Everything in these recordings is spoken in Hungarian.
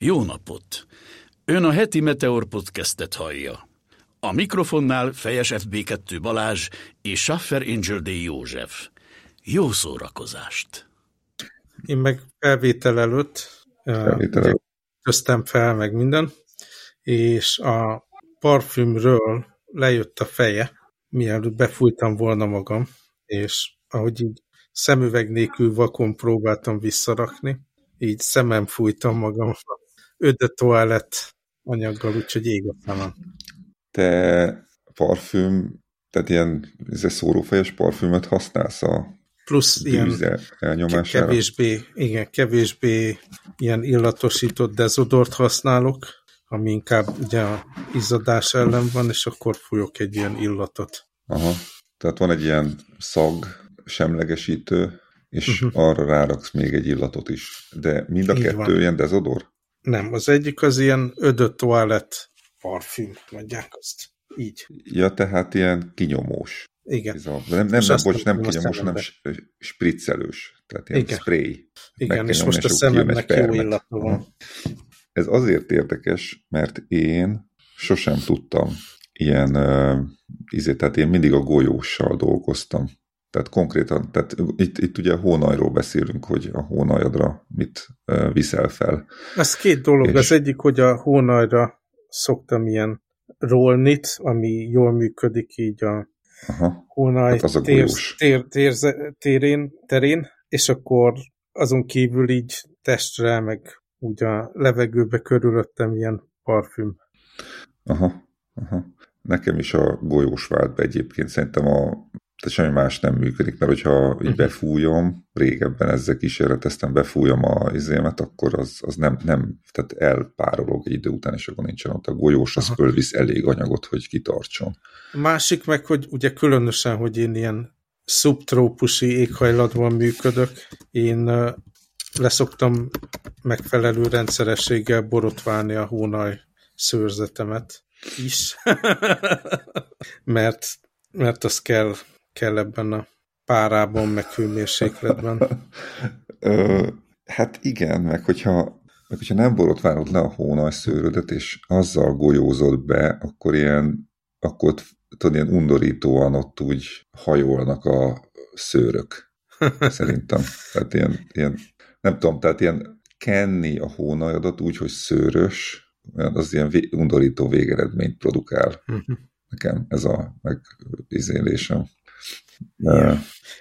Jó napot! Ön a heti Meteor podcastet hallja. A mikrofonnál Fejes FB2 Balázs és Schaffer Angel D. József. Jó szórakozást! Én meg felvétel előtt felvétel előtt. köztem fel meg minden, és a parfümről lejött a feje, mielőtt befújtam volna magam, és ahogy így szemüveg nélkül vakon próbáltam visszarakni, így szemem fújtam magam öde toalett anyaggal, úgyhogy ég a szemem. Te parfüm, tehát ilyen szórófejes parfümöt használsz a plusz ilyen kevésbé, igen, kevésbé ilyen illatosított dezodort használok, ami inkább ugye a izzadás ellen van, és akkor fújok egy ilyen illatot. Aha, tehát van egy ilyen szag semlegesítő, és uh -huh. arra ráraksz még egy illatot is. De mind a Így kettő van. ilyen dezodor? Nem, az egyik az ilyen ödött toalett parfüm, mondják azt. Így. Ja, tehát ilyen kinyomós. Igen. Ez a, nem, nem, nem bocs, nem kinyomós, hanem spriccelős. Tehát ilyen Igen. spray. Igen, és most a szememnek jó illata van. Ez azért érdekes, mert én sosem tudtam ilyen, uh, izé, tehát én mindig a golyóssal dolgoztam. Tehát konkrétan, tehát itt, itt ugye a hónajról beszélünk, hogy a hónajadra mit viszel fel. Ez két dolog. És... Az egyik, hogy a hónajra szoktam ilyen rollnit, ami jól működik így a Aha. hónaj hát az a tér, tér, tér, térén, terén, és akkor azon kívül így testre, meg úgy a levegőbe körülöttem ilyen parfüm. Aha, aha. Nekem is a golyós vált be egyébként, szerintem a tehát semmi más nem működik, mert hogyha így mhm. befújom, régebben ezzel kísérleteztem, befújom a izémet, akkor az, az nem, nem, tehát elpárolog egy idő után, és akkor nincsen ott a golyós, az fölvisz elég anyagot, hogy kitartson. Másik meg, hogy ugye különösen, hogy én ilyen szubtrópusi éghajlatban működök, én leszoktam megfelelő rendszerességgel borotválni a hónaj szőrzetemet is, mert, mert az kell, kell ebben a párában, meg hőmérsékletben. hát igen, meg hogyha, meg hogyha nem borotválod le a hónaj szőrödet, és azzal golyózod be, akkor ilyen, akkor tudod, ilyen undorítóan ott úgy hajolnak a szőrök, szerintem. Tehát ilyen, ilyen nem tudom, tehát ilyen kenni a hónajadat úgy, hogy szőrös, az ilyen vé undorító végeredményt produkál. Mhm. Nekem ez a megizélésem.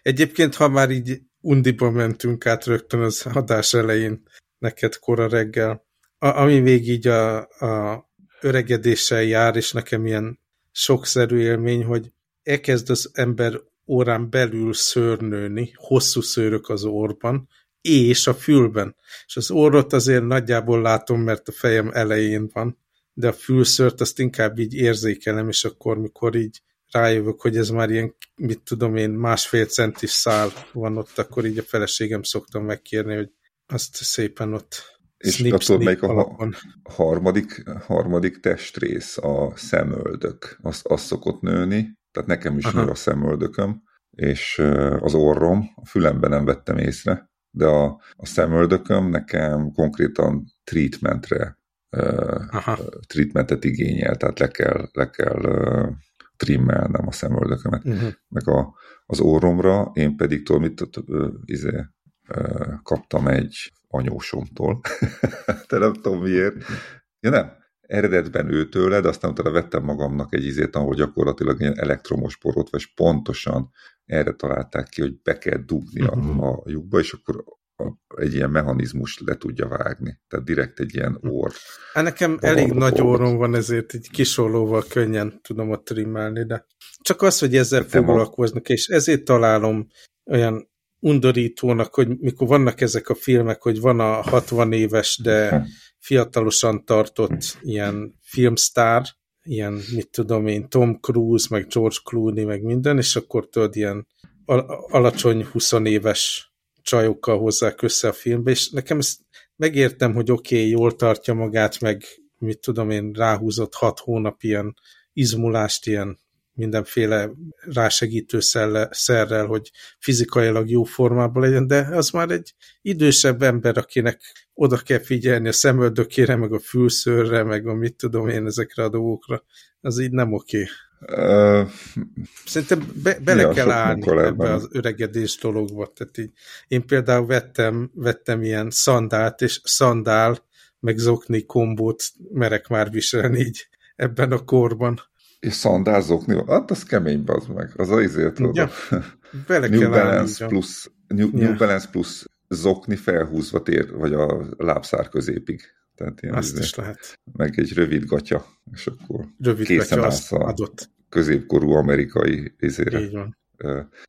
Egyébként, ha már így undiba mentünk át rögtön az adás elején, neked kora reggel, a, ami még így a, a öregedéssel jár, és nekem ilyen sokszerű élmény, hogy elkezd az ember órán belül szőrnőni, hosszú szőrök az orban, és a fülben. És az orrot azért nagyjából látom, mert a fejem elején van, de a fülszört azt inkább így érzékelem, és akkor, mikor így rájövök, hogy ez már ilyen, mit tudom én, másfél centis szál van ott, akkor így a feleségem szoktam megkérni, hogy azt szépen ott és snip, attól melyik a harmadik, harmadik testrész, a szemöldök, azt, azt szokott nőni, tehát nekem is Aha. nő a szemöldököm, és az orrom, a fülemben nem vettem észre, de a, a szemöldököm nekem konkrétan treatmentre uh, treatmentet igényel, tehát le kell, le kell trimmelnem a szemöldökömet. Uh-huh. Meg a, az orromra én pedig tudom, mit izé, kaptam egy anyósomtól. de nem tudom miért. Ja nem, eredetben őtőle, de aztán utána vettem magamnak egy izét, ahol gyakorlatilag ilyen elektromos porot, és pontosan erre találták ki, hogy be kell dugni a, mhm. a lyukba, és akkor egy ilyen mechanizmus le tudja vágni. Tehát direkt egy ilyen orr. Hát nekem elég nagy orrom van, ezért egy kisolóval könnyen tudom ott trimmelni, de csak az, hogy ezzel hát foglalkoznak, és ezért találom olyan undorítónak, hogy mikor vannak ezek a filmek, hogy van a 60 éves, de hm. fiatalosan tartott ilyen filmstár, ilyen, mit tudom én, Tom Cruise, meg George Clooney, meg minden, és akkor tudod, ilyen alacsony 20 éves csajokkal hozzák össze a filmbe, és nekem ezt megértem, hogy oké, okay, jól tartja magát, meg mit tudom én, ráhúzott hat hónap ilyen izmulást, ilyen mindenféle rásegítő szerrel, hogy fizikailag jó formában legyen, de az már egy idősebb ember, akinek oda kell figyelni a szemöldökére, meg a fülszőrre, meg a mit tudom én ezekre a dolgokra. Az így nem oké. Uh, Szerintem be, bele ja, kell állni ebbe az öregedés dologba. Tehát így, én például vettem, vettem ilyen szandált, és szandál, meg zokni kombót merek már viselni így ebben a korban. És szandál zokni, hát az kemény az meg, az az izért ja, bele New kell Balance állni, plusz, New, ja. New Balance plusz zokni felhúzva tér, vagy a lábszár középig. Tehát ilyen Azt is lehet. Meg egy rövid gatya, és akkor rövid készen állsz a adott. középkorú amerikai izére. Így van.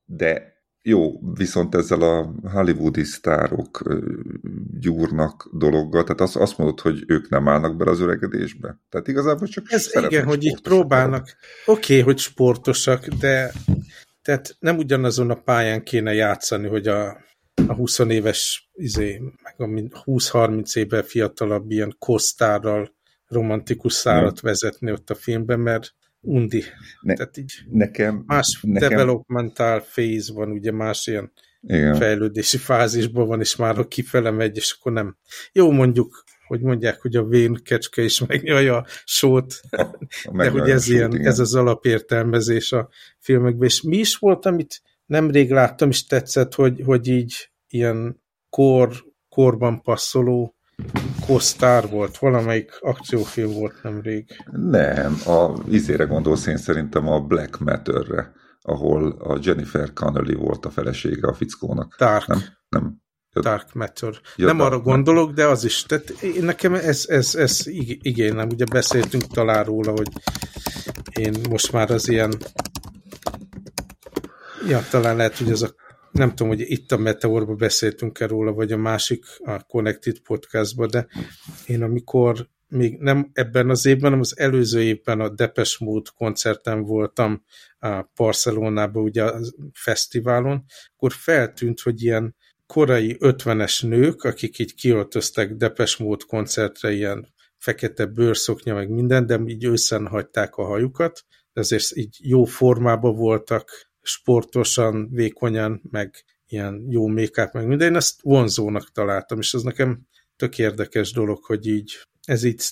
De jó, viszont ezzel a hollywoodi sztárok gyúrnak dologgal, tehát azt, azt mondod, hogy ők nem állnak bele az öregedésbe? Tehát igazából csak Ez igen, hogy így próbálnak. Oké, okay, hogy sportosak, de tehát nem ugyanazon a pályán kéne játszani, hogy a, a 20 éves, izé, meg a 20-30 éve fiatalabb ilyen kosztárral romantikus szárat vezetni ott a filmben, mert undi. Ne, Tehát így nekem, más nekem... developmental phase van, ugye más ilyen Igen. fejlődési fázisban van, és már kifele megy, és akkor nem. Jó, mondjuk, hogy mondják, hogy a vén kecske is megnyalja a sót, a, a de hogy ez, sót, ilyen, igen. ez az alapértelmezés a filmekben. És mi is volt, amit nemrég láttam, és tetszett, hogy, hogy így ilyen kor, korban passzoló Kosztár volt, valamelyik akciófilm volt nemrég. Nem, a izére gondolsz én szerintem a Black Matter-re, ahol a Jennifer Connelly volt a felesége a fickónak. Dark. Nem? nem. Dark Matter. Ja, nem arra gondolok, de az is. Tehát én, nekem ez, ez, ez igénylem. Ugye beszéltünk talán róla, hogy én most már az ilyen ja, talán lehet, hogy ez a nem tudom, hogy itt a Meteorban beszéltünk-e róla, vagy a másik, a Connected podcastban, de én amikor még nem ebben az évben, hanem az előző évben a Depes Mode koncerten voltam a Barcelonában, ugye a fesztiválon, akkor feltűnt, hogy ilyen korai ötvenes nők, akik így kiöltöztek Depes Mode koncertre, ilyen fekete bőrszoknya, meg minden, de így őszen hagyták a hajukat, de azért így jó formában voltak, sportosan, vékonyan, meg ilyen jó make meg minden, én ezt vonzónak találtam, és ez nekem tök érdekes dolog, hogy így ez így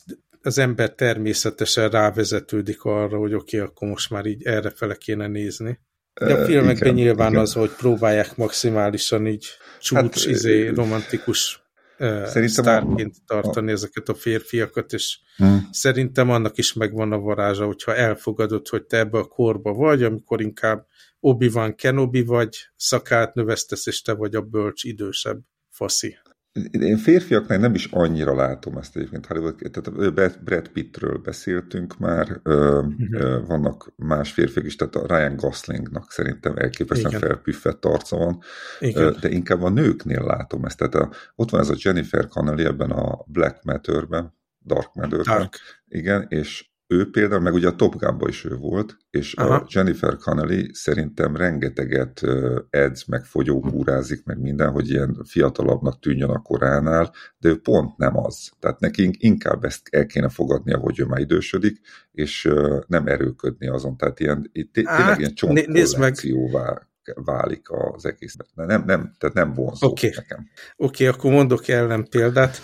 az ember természetesen rávezetődik arra, hogy oké, okay, akkor most már így erre fele kéne nézni. De a filmekben igen, nyilván igen. az, hogy próbálják maximálisan így csúcs, hát, izé, romantikus Szerintem sztárként a, tartani a... ezeket a férfiakat, és hmm. szerintem annak is megvan a varázsa, hogyha elfogadod, hogy te ebbe a korba vagy, amikor inkább Obi-Wan Kenobi vagy, szakát növesztesz, és te vagy a bölcs idősebb faszi. Én férfiaknál nem is annyira látom ezt egyébként Hollywood, tehát Brad Pittről beszéltünk már, uh-huh. vannak más férfiak is, tehát a Ryan Goslingnak szerintem elképesztően Igen. felpüffett arca van, Igen. de inkább a nőknél látom ezt, tehát a, ott van ez a Jennifer Connelly ebben a Black Matter-ben, Dark Matter-ben, Dark. igen, és ő például, meg ugye a Top gun is ő volt, és Aha. a Jennifer Connelly szerintem rengeteget edz, meg fogyókúrázik, meg minden, hogy ilyen fiatalabbnak tűnjön a koránál, de ő pont nem az. Tehát nekünk inkább ezt el kéne fogadnia, hogy ő már idősödik, és nem erőködni azon. Tehát ilyen, tényleg hát, ilyen csontkollekcióvá válik az egész. Nem, nem, tehát nem vonzó okay. nekem. Oké, okay, akkor mondok ellen példát.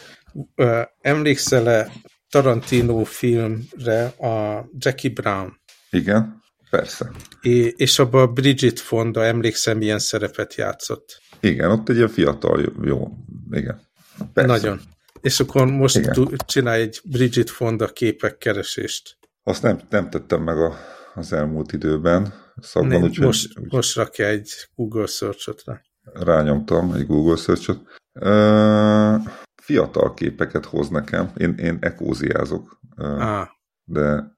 Emlékszel-e Tarantino filmre a Jackie Brown. Igen, persze. É, és abban a Bridget Fonda, emlékszem, milyen szerepet játszott. Igen, ott egy ilyen fiatal, jó, igen. Persze. Nagyon. És akkor most igen. csinálj egy Bridget Fonda képek keresést. Azt nem, nem tettem meg a, az elmúlt időben. Szabban, nem, úgy, most, úgy, most rakja egy Google search-ot rá. Rányomtam egy Google search-ot. Uh, fiatal képeket hoz nekem. Én, én ekóziázok. Ah. De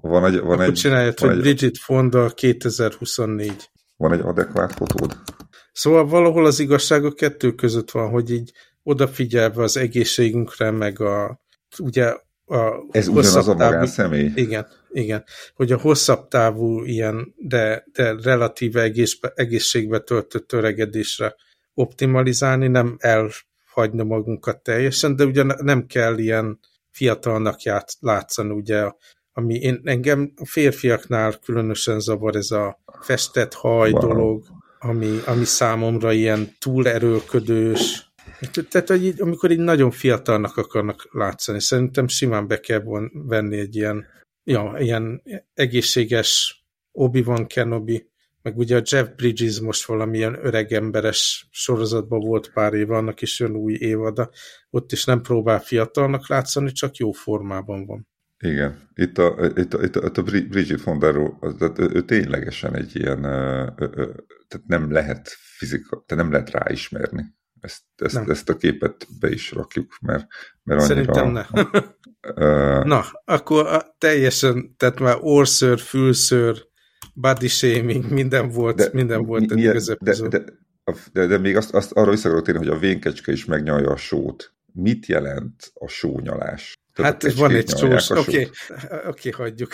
van egy... Van Akkor egy csináljad, hogy egy, Bridget Fonda 2024. Van egy adekvát fotód? Szóval valahol az igazság a kettő között van, hogy így odafigyelve az egészségünkre, meg a ugye a Ez ugyanaz a magánszemély? Igen, igen. Hogy a hosszabb távú ilyen, de, de relatíve egész, egészségbe töltött öregedésre optimalizálni, nem el hagyni magunkat teljesen, de ugye nem kell ilyen fiatalnak ját, látszani, ugye ami én, engem a férfiaknál különösen zavar ez a festett haj wow. dolog, ami, ami számomra ilyen túlerőlködős, tehát, hogy így, amikor így nagyon fiatalnak akarnak látszani, szerintem simán be kell venni egy ilyen, ja, ilyen egészséges Obi-Wan Kenobi, meg ugye a Jeff Bridges most valamilyen öregemberes sorozatban volt pár éve, annak is jön új évada, ott is nem próbál fiatalnak látszani, csak jó formában van. Igen, itt a, itt a, itt a, itt a Bridget tehát ő, ő ténylegesen egy ilyen, tehát nem lehet fizika, tehát nem lehet ráismerni. Ezt, ezt, nem. ezt a képet be is rakjuk, mert, mert annyira... Szerintem ne. uh, Na, akkor a, teljesen, tehát már orször, fülször, body shaming, minden volt, de, minden volt egy de, de, de, de, de még azt, azt arra vissza térni, hogy a vénkecske is megnyalja a sót. Mit jelent a sónyalás? Tehát hát van egy csúcs, oké, okay. oké, okay, hagyjuk.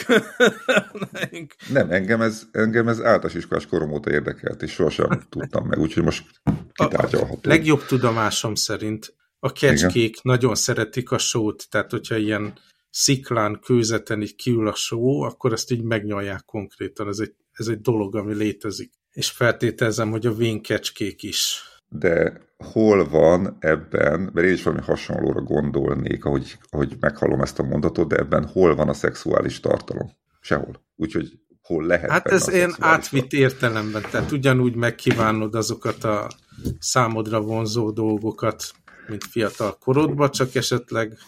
nem, engem ez, engem ez általános iskolás korom óta érdekelt, és sohasem tudtam meg, úgyhogy most kitárgyalható. A legjobb tudomásom szerint a kecskék Igen. nagyon szeretik a sót, tehát hogyha ilyen sziklán, kőzeten így kiül a só, akkor ezt így megnyalják konkrétan. Ez egy, ez egy dolog, ami létezik. És feltételezem, hogy a vénkecskék is. De hol van ebben, mert én is valami hasonlóra gondolnék, ahogy, ahogy meghallom ezt a mondatot, de ebben hol van a szexuális tartalom? Sehol. Úgyhogy hol lehet Hát ez én átvitt tartalom. értelemben, tehát ugyanúgy megkívánod azokat a számodra vonzó dolgokat, mint fiatal korodban, csak esetleg...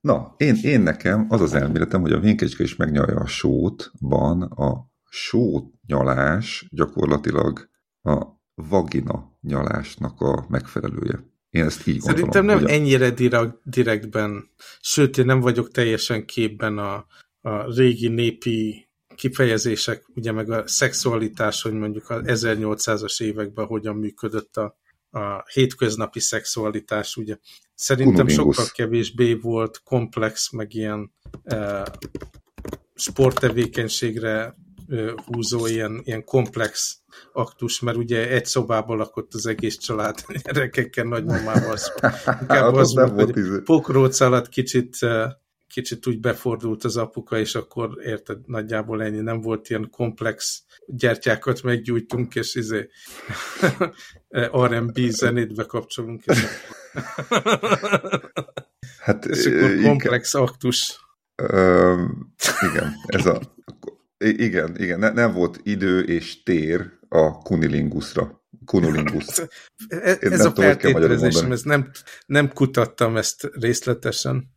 Na, én, én nekem az az elméletem, hogy a vénkecske is megnyalja a sótban, a sótnyalás gyakorlatilag a vagina nyalásnak a megfelelője. Én ezt így Szerintem gondolom, nem a... ennyire direktben, sőt, én nem vagyok teljesen képben a, a régi népi kifejezések, ugye meg a szexualitás, hogy mondjuk az 1800-as években hogyan működött a, a hétköznapi szexualitás, ugye. Szerintem sokkal kevésbé volt komplex, meg ilyen e, sporttevékenységre húzó ilyen, ilyen komplex aktus, mert ugye egy szobában lakott az egész család gyerekekkel, nagymamával, szóval inkább az volt, hogy pokróc alatt kicsit, kicsit úgy befordult az apuka, és akkor érted, nagyjából ennyi, nem volt ilyen komplex gyertyákat meggyújtunk, és izé R&B zenét bekapcsolunk, és hát, és akkor komplex inkább, aktus. Ö, igen, ez a igen, igen, ne, nem volt idő és tér a kunilinguszra. Kunilingus. ez, ez a feltételezésem, ez nem, nem kutattam ezt részletesen.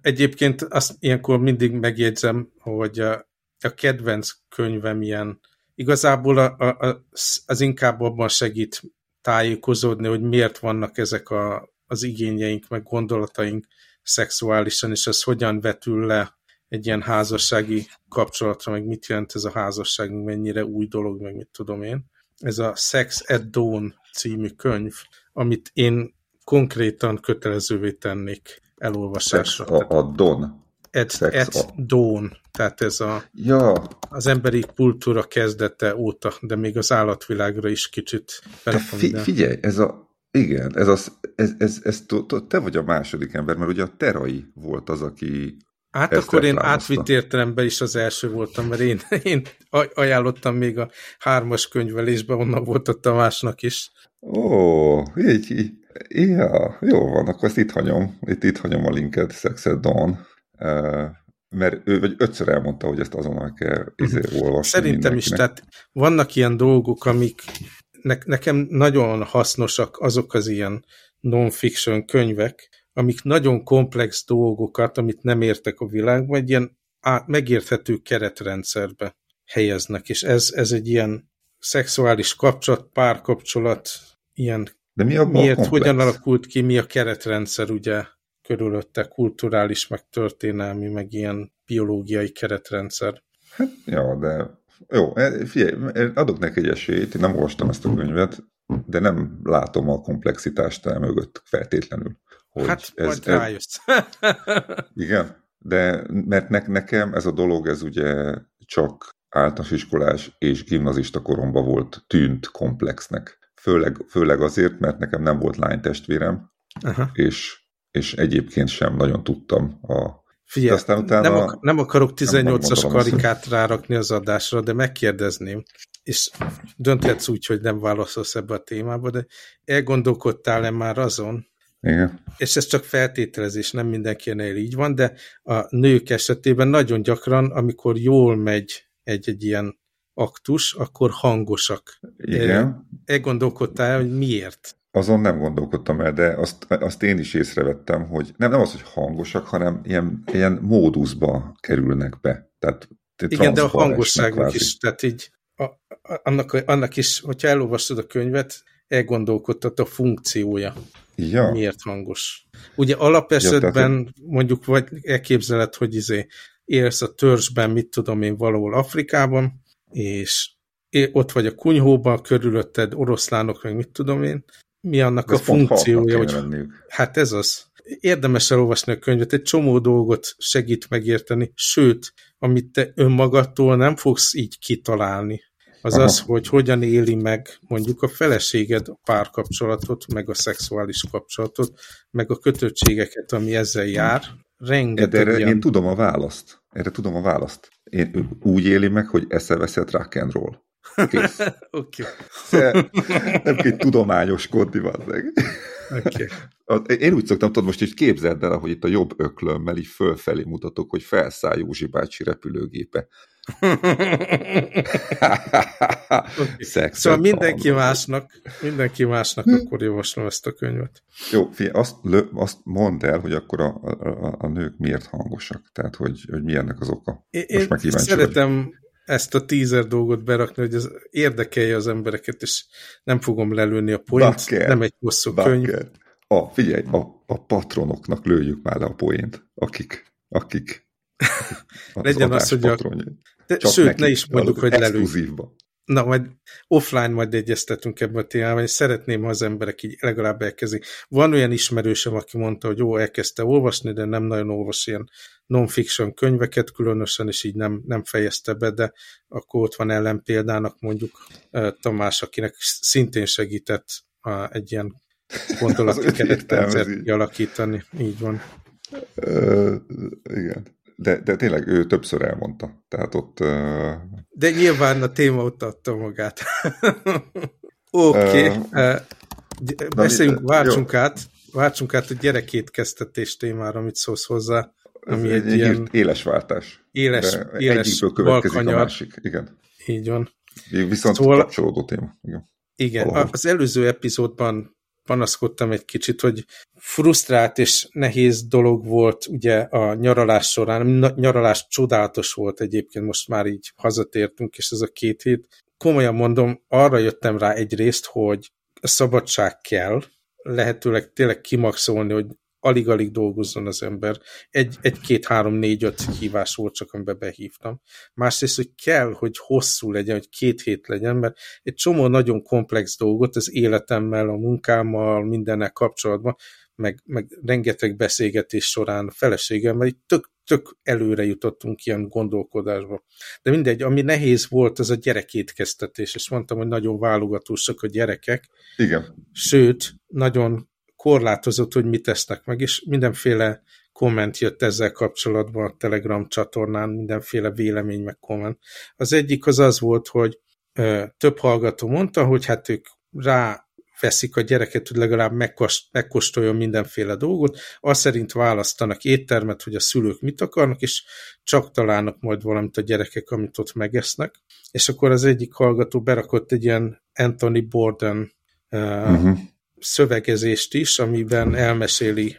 Egyébként azt ilyenkor mindig megjegyzem, hogy a, a kedvenc könyvem ilyen, igazából a, a, az inkább abban segít tájékozódni, hogy miért vannak ezek a, az igényeink, meg gondolataink szexuálisan, és ez hogyan vetül le egy ilyen házassági kapcsolatra, meg mit jelent ez a házasság, mennyire új dolog, meg mit tudom én. Ez a Sex at Dawn című könyv, amit én konkrétan kötelezővé tennék elolvasásra. A, a Dawn. At, at a... Dawn, tehát ez a, ja. az emberi kultúra kezdete óta, de még az állatvilágra is kicsit fi, Figyelj, ez a igen, ez az, ez, ez, ez, te vagy a második ember, mert ugye a Terai volt az, aki Hát Ezt akkor én átvitt értelemben is az első voltam, mert én, én ajánlottam még a hármas könyvelésbe, onnan volt a Tamásnak is. Ó, így, így. Ja, jó van, akkor ezt itt hagyom. Itt, itt hagyom a linket, Sexed Dawn. Uh, mert ő vagy ötször elmondta, hogy ezt azonnal kell izé, mhm. olvasni. Szerintem mindenkinek. is, tehát vannak ilyen dolgok, amik ne, nekem nagyon hasznosak, azok az ilyen non-fiction könyvek, amik nagyon komplex dolgokat, amit nem értek a világban, egy ilyen át, megérthető keretrendszerbe helyeznek, és ez, ez egy ilyen szexuális kapcsolat, párkapcsolat, ilyen De mi a miért, komplex? hogyan alakult ki, mi a keretrendszer, ugye, körülötte kulturális, meg történelmi, meg ilyen biológiai keretrendszer. Hát, ja, de jó, e, figyelj, adok neki egy esélyt, én nem olvastam ezt a könyvet, de nem látom a komplexitást el mögött feltétlenül. Hogy hát ez, majd rájössz. igen, de mert ne, nekem ez a dolog, ez ugye csak általános iskolás és gimnazista koromban volt, tűnt komplexnek. Főleg, főleg azért, mert nekem nem volt lánytestvérem, Aha. és, és egyébként sem nagyon tudtam a Figyelj, aztán utána nem, ak nem akarok 18-as karikát rárakni az adásra, de megkérdezném, és dönthetsz úgy, hogy nem válaszolsz ebbe a témába, de elgondolkodtál-e már azon, igen. És ez csak feltételezés, nem mindenkinél így van, de a nők esetében nagyon gyakran, amikor jól megy egy-egy ilyen aktus, akkor hangosak. Igen. Elgondolkodtál, hogy miért? Azon nem gondolkodtam el, de azt, azt én is észrevettem, hogy nem, nem az, hogy hangosak, hanem ilyen, ilyen móduszba kerülnek be. Tehát Igen, de a hangosságnak is, tehát így a, a, annak, annak is, hogyha elolvastad a könyvet, elgondolkodtat a funkciója. Ja. Miért hangos? Ugye alapesetben ja, mondjuk vagy elképzeled, hogy izé élsz a törzsben, mit tudom én, valahol Afrikában, és ott vagy a kunyhóban, körülötted oroszlánok, meg mit tudom én, mi annak ez a funkciója, hogy hát ez az. Érdemes elolvasni a könyvet, egy csomó dolgot segít megérteni, sőt, amit te önmagadtól nem fogsz így kitalálni, az Aha. az, hogy hogyan éli meg mondjuk a feleséged a párkapcsolatot, meg a szexuális kapcsolatot, meg a kötöttségeket, ami ezzel jár. Rengeteg De erre ilyen... én tudom a választ. Erre tudom a választ. Én úgy éli meg, hogy esze-veszett rock and roll. Kész. Oké. Okay. Nem kell tudományoskodni, van meg. Okay. Én úgy szoktam, tudod, most is képzeld el, hogy itt a jobb öklömmel így fölfelé mutatok, hogy felszáll Józsi bácsi repülőgépe. okay. Szóval mindenki másnak, mindenki másnak akkor javaslom ezt a könyvet. Jó, figyelj, azt, lö, azt mondd el, hogy akkor a, a, a nők miért hangosak, tehát hogy, hogy mi ennek az oka. Én, Most én szeretem vagy. ezt a tízer dolgot berakni, hogy ez érdekelje az embereket, és nem fogom lelőni a Bakker, nem egy hosszú Bakker. könyv. A, figyelj, a, a patronoknak lőjük már le a poént, akik, akik Legyen az, hogy a, de, Csak sőt, ne is mondjuk, hogy lelőjük. Na, majd offline majd egyeztetünk ebben a témában, és szeretném, ha az emberek így legalább elkezdik. Van olyan ismerősöm, aki mondta, hogy jó, elkezdte olvasni, de nem nagyon olvas ilyen non-fiction könyveket különösen, és így nem, nem fejezte be, de akkor ott van ellenpéldának mondjuk Tamás, akinek szintén segített egy ilyen gondolati keretrendszert kialakítani. Így van. Uh, igen. De, de tényleg ő többször elmondta. Tehát ott... Uh... De nyilván a téma ott adta magát. Oké. Okay. Uh, beszéljünk, váltsunk át, váltsunk át a gyerekétkeztetés témára, mit szólsz hozzá. Ami egy, egy ilyen éles váltás. Éles, de éles egyikből következik balkanyar. a másik. Igen. Így van. Viszont szóval, kapcsolódó téma. Igen. Igen, Valahol. az előző epizódban panaszkodtam egy kicsit, hogy frusztrált és nehéz dolog volt ugye a nyaralás során. Nyaralás csodálatos volt egyébként, most már így hazatértünk, és ez a két hét. Komolyan mondom, arra jöttem rá egyrészt, hogy a szabadság kell, lehetőleg tényleg kimaxolni, hogy alig-alig dolgozzon az ember. Egy, egy, két, három, négy, öt hívás volt csak, amiben behívtam. Másrészt, hogy kell, hogy hosszú legyen, hogy két hét legyen, mert egy csomó nagyon komplex dolgot az életemmel, a munkámmal, mindennek kapcsolatban, meg, meg rengeteg beszélgetés során a feleségemmel, így tök, tök előre jutottunk ilyen gondolkodásba. De mindegy, ami nehéz volt, az a gyerekétkeztetés, és mondtam, hogy nagyon válogatósak a gyerekek. Igen. Sőt, nagyon korlátozott, hogy mit tesznek meg, és mindenféle komment jött ezzel kapcsolatban a Telegram csatornán, mindenféle vélemény meg komment. Az egyik az az volt, hogy ö, több hallgató mondta, hogy hát ők rá veszik a gyereket, hogy legalább megkóstoljon mindenféle dolgot, azt szerint választanak éttermet, hogy a szülők mit akarnak, és csak találnak majd valamit a gyerekek, amit ott megesznek. És akkor az egyik hallgató berakott egy ilyen Anthony Borden uh, uh-huh szövegezést is, amiben elmeséli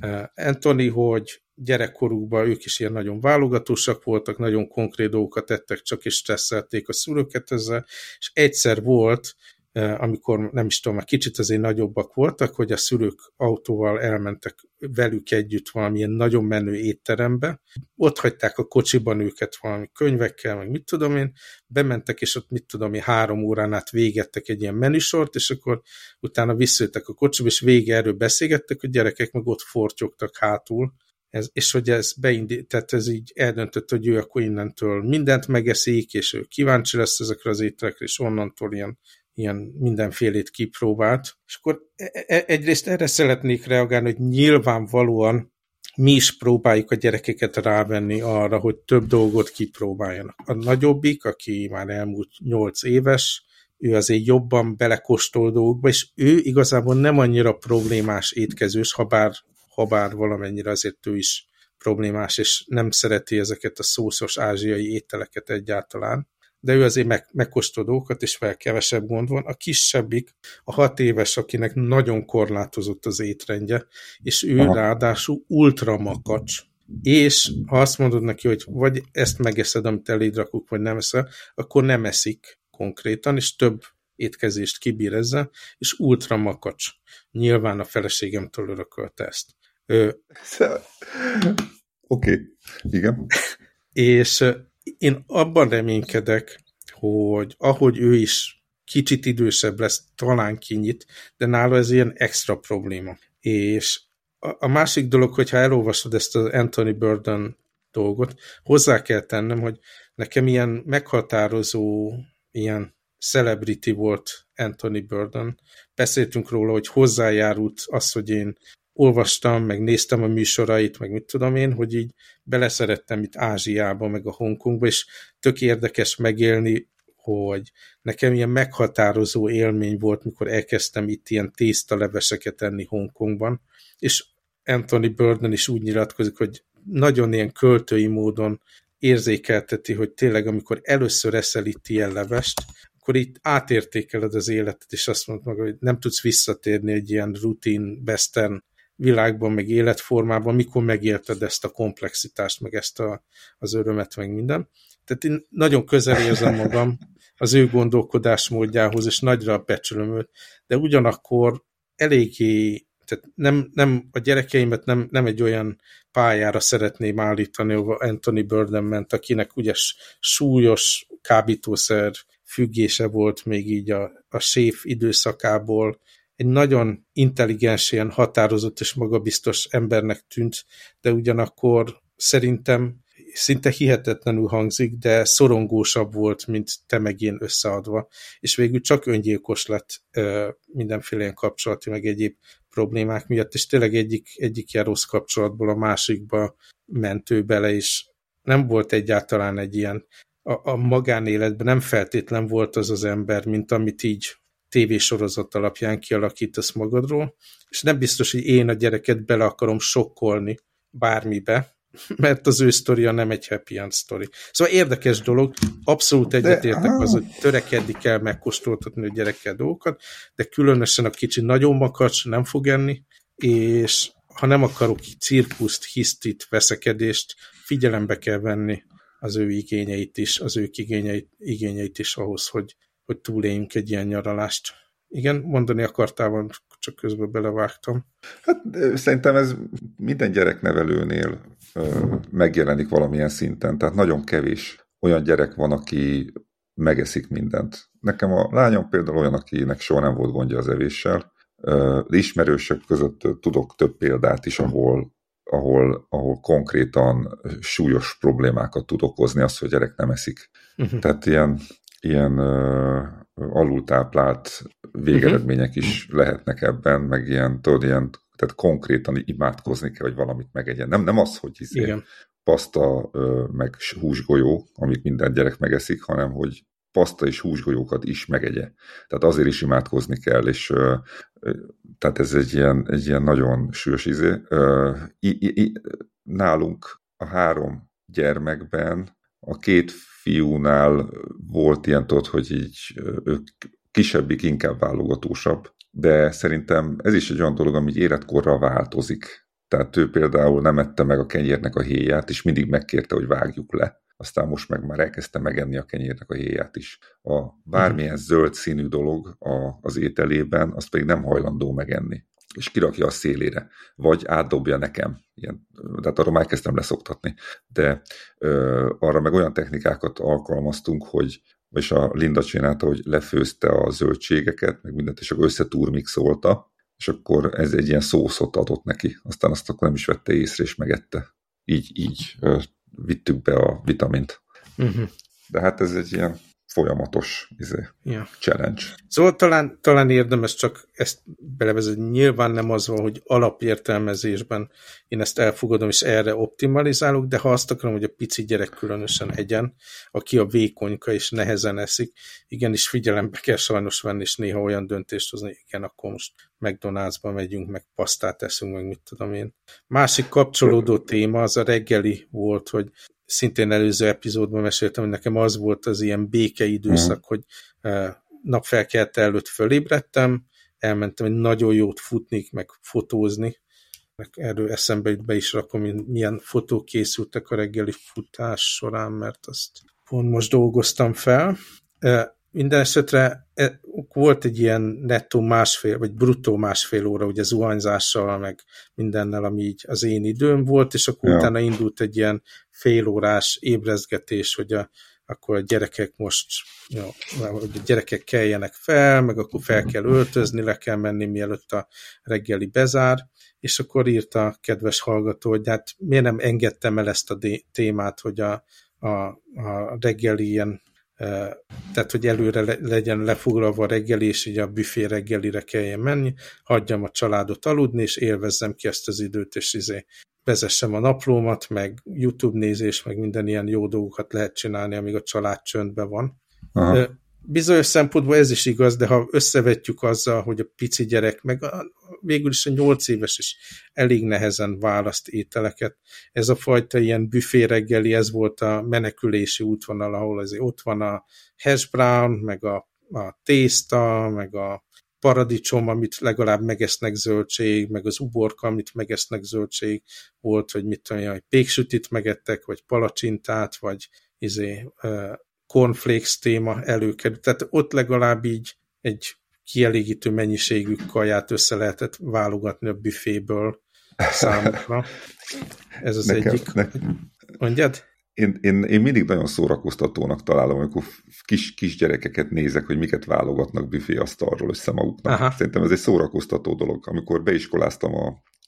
eh, Anthony, hogy gyerekkorukban ők is ilyen nagyon válogatósak voltak, nagyon konkrét dolgokat tettek, csak is stresszelték a szülőket ezzel, és egyszer volt, amikor nem is tudom, kicsit azért nagyobbak voltak, hogy a szülők autóval elmentek velük együtt valamilyen nagyon menő étterembe, ott hagyták a kocsiban őket valami könyvekkel, meg mit tudom én, bementek, és ott mit tudom én, három órán át végettek egy ilyen menüsort, és akkor utána visszajöttek a kocsiba, és vége erről beszélgettek, hogy gyerekek meg ott fortyogtak hátul, ez, és hogy ez beindít, tehát ez így eldöntött, hogy ő akkor innentől mindent megeszik, és ő kíváncsi lesz ezekre az ételekre, és onnantól ilyen ilyen mindenfélét kipróbált. És akkor e, e, egyrészt erre szeretnék reagálni, hogy nyilvánvalóan mi is próbáljuk a gyerekeket rávenni arra, hogy több dolgot kipróbáljanak. A nagyobbik, aki már elmúlt 8 éves, ő azért jobban belekóstol dolgokba, és ő igazából nem annyira problémás étkezős, ha bár, ha bár valamennyire azért ő is problémás, és nem szereti ezeket a szószos ázsiai ételeket egyáltalán de ő azért meg, megkóstol dolgokat, és fel kevesebb gond van. A kisebbik, a hat éves, akinek nagyon korlátozott az étrendje, és ő Aha. ráadásul ultramakacs, és ha azt mondod neki, hogy vagy ezt megeszed, amit eléd rakuk, vagy nem eszel, akkor nem eszik konkrétan, és több étkezést kibír ezzel, és ultramakacs. Nyilván a feleségemtől örökölte ezt. Oké, okay. igen. és én abban reménykedek, hogy ahogy ő is kicsit idősebb lesz, talán kinyit, de nála ez ilyen extra probléma. És a, másik dolog, hogyha elolvasod ezt az Anthony Burden dolgot, hozzá kell tennem, hogy nekem ilyen meghatározó, ilyen celebrity volt Anthony Burden. Beszéltünk róla, hogy hozzájárult az, hogy én olvastam, meg néztem a műsorait, meg mit tudom én, hogy így beleszerettem itt Ázsiába, meg a Hongkongba, és tök érdekes megélni, hogy nekem ilyen meghatározó élmény volt, mikor elkezdtem itt ilyen tésztaleveseket enni Hongkongban, és Anthony Burden is úgy nyilatkozik, hogy nagyon ilyen költői módon érzékelteti, hogy tényleg amikor először eszel itt ilyen levest, akkor itt átértékeled az életet, és azt mondod maga, hogy nem tudsz visszatérni egy ilyen rutin, western világban, meg életformában, mikor megérted ezt a komplexitást, meg ezt a, az örömet, meg minden. Tehát én nagyon közel érzem magam az ő gondolkodásmódjához, és nagyra becsülöm őt, de ugyanakkor eléggé, tehát nem, nem, a gyerekeimet nem, nem egy olyan pályára szeretném állítani, ahol Anthony Burden ment, akinek ugye súlyos kábítószer függése volt még így a, a séf időszakából, egy nagyon intelligens, ilyen határozott és magabiztos embernek tűnt, de ugyanakkor szerintem szinte hihetetlenül hangzik, de szorongósabb volt, mint te meg én összeadva, és végül csak öngyilkos lett ö, mindenféle ilyen kapcsolati, meg egyéb problémák miatt, és tényleg egyik, egyik ilyen rossz kapcsolatból a másikba mentő bele, és nem volt egyáltalán egy ilyen, a, a magánéletben nem feltétlen volt az az ember, mint amit így tévésorozat alapján kialakítasz magadról, és nem biztos, hogy én a gyereket bele akarom sokkolni bármibe, mert az ő sztoria nem egy happy end story. Szóval érdekes dolog, abszolút egyetértek az, hogy törekedni kell megkóstoltatni a gyerekkel dolgokat, de különösen a kicsi nagyon makacs, nem fog enni, és ha nem akarok cirkuszt, hisztit, veszekedést, figyelembe kell venni az ő igényeit is, az ők igényeit, igényeit is ahhoz, hogy hogy túléljünk egy ilyen nyaralást. Igen, mondani akartál, csak közben belevágtam. Hát szerintem ez minden gyereknevelőnél ö, megjelenik valamilyen szinten, tehát nagyon kevés olyan gyerek van, aki megeszik mindent. Nekem a lányom például olyan, akinek soha nem volt gondja az evéssel. Ö, ismerősök között tudok több példát is, ahol, ahol, ahol konkrétan súlyos problémákat tud okozni az, hogy gyerek nem eszik. Uh-huh. Tehát ilyen ilyen uh, alultáplált végeredmények is uh-huh. lehetnek ebben, meg ilyen, tudod, ilyen, tehát konkrétan imádkozni kell, hogy valamit megegyen. Nem, nem az, hogy izé, Igen. paszta uh, meg húsgolyó, amit minden gyerek megeszik, hanem hogy paszta és húsgolyókat is megegye. Tehát azért is imádkozni kell, és tehát ez egy ilyen, egy ilyen nagyon sűrűs izé. I, i, i, nálunk a három gyermekben a két fiúnál volt ilyen, tudod, hogy így ők kisebbik inkább válogatósabb, de szerintem ez is egy olyan dolog, ami életkorra változik. Tehát ő például nem ette meg a kenyérnek a héját, és mindig megkérte, hogy vágjuk le. Aztán most meg már elkezdte megenni a kenyérnek a héját is. A bármilyen zöld színű dolog a, az ételében, azt pedig nem hajlandó megenni és kirakja a szélére, vagy átdobja nekem. Ilyen, tehát arra már kezdtem leszoktatni. De ö, arra meg olyan technikákat alkalmaztunk, hogy és a Linda csinálta, hogy lefőzte a zöldségeket, meg mindent, és akkor összetúrmixolta, és akkor ez egy ilyen szószot adott neki. Aztán azt akkor nem is vette észre, és megette. Így, így ö, vittük be a vitamint. Uh-huh. De hát ez egy ilyen folyamatos izé, ja. challenge. Szóval talán, talán érdemes csak ezt belevezetni. Nyilván nem az van, hogy alapértelmezésben én ezt elfogadom, és erre optimalizálok, de ha azt akarom, hogy a pici gyerek különösen egyen, aki a vékonyka és nehezen eszik, igenis figyelembe kell sajnos venni, és néha olyan döntést hozni, igen, akkor most McDonald'sba megyünk, meg pasztát eszünk, meg mit tudom én. Másik kapcsolódó téma az a reggeli volt, hogy szintén előző epizódban meséltem, hogy nekem az volt az ilyen békeidőszak, mm. hogy napfelkelte előtt fölébredtem, elmentem egy nagyon jót futni, meg fotózni, meg erről eszembe jut be is rakom, milyen fotók készültek a reggeli futás során, mert azt pont most dolgoztam fel. Minden esetre e, volt egy ilyen nettó másfél, vagy bruttó másfél óra, ugye zuhanyzással, meg mindennel, ami így az én időm volt, és akkor ja. utána indult egy ilyen félórás ébrezgetés, hogy a, akkor a gyerekek most, jó, hogy a gyerekek keljenek fel, meg akkor fel kell öltözni, le kell menni, mielőtt a reggeli bezár, és akkor írta a kedves hallgató, hogy hát miért nem engedtem el ezt a témát, hogy a, a, a reggeli ilyen tehát hogy előre legyen lefoglalva a reggeli, és így a büfé reggelire kelljen menni, hagyjam a családot aludni, és élvezzem ki ezt az időt, és izé vezessem a naplómat, meg YouTube nézés, meg minden ilyen jó dolgokat lehet csinálni, amíg a család csöndben van. Aha. Bizonyos szempontból ez is igaz, de ha összevetjük azzal, hogy a pici gyerek, meg a, végül is a nyolc éves is elég nehezen választ ételeket. Ez a fajta ilyen büfé reggeli, ez volt a menekülési útvonal, ahol azért ott van a hash brown, meg a, a tészta, meg a paradicsom, amit legalább megesznek zöldség, meg az uborka, amit megesznek zöldség, volt, hogy mit tudom, hogy péksütit megettek, vagy palacsintát, vagy izé, cornflakes téma előkerült. Tehát ott legalább így egy kielégítő mennyiségű kaját össze lehetett válogatni a büféből számukra. Ez az nekem, egyik. Ne... Mondjad? Én, én, én mindig nagyon szórakoztatónak találom, amikor kis, gyerekeket nézek, hogy miket válogatnak büfé asztalról össze maguknak. Aha. Szerintem ez egy szórakoztató dolog. Amikor beiskoláztam a,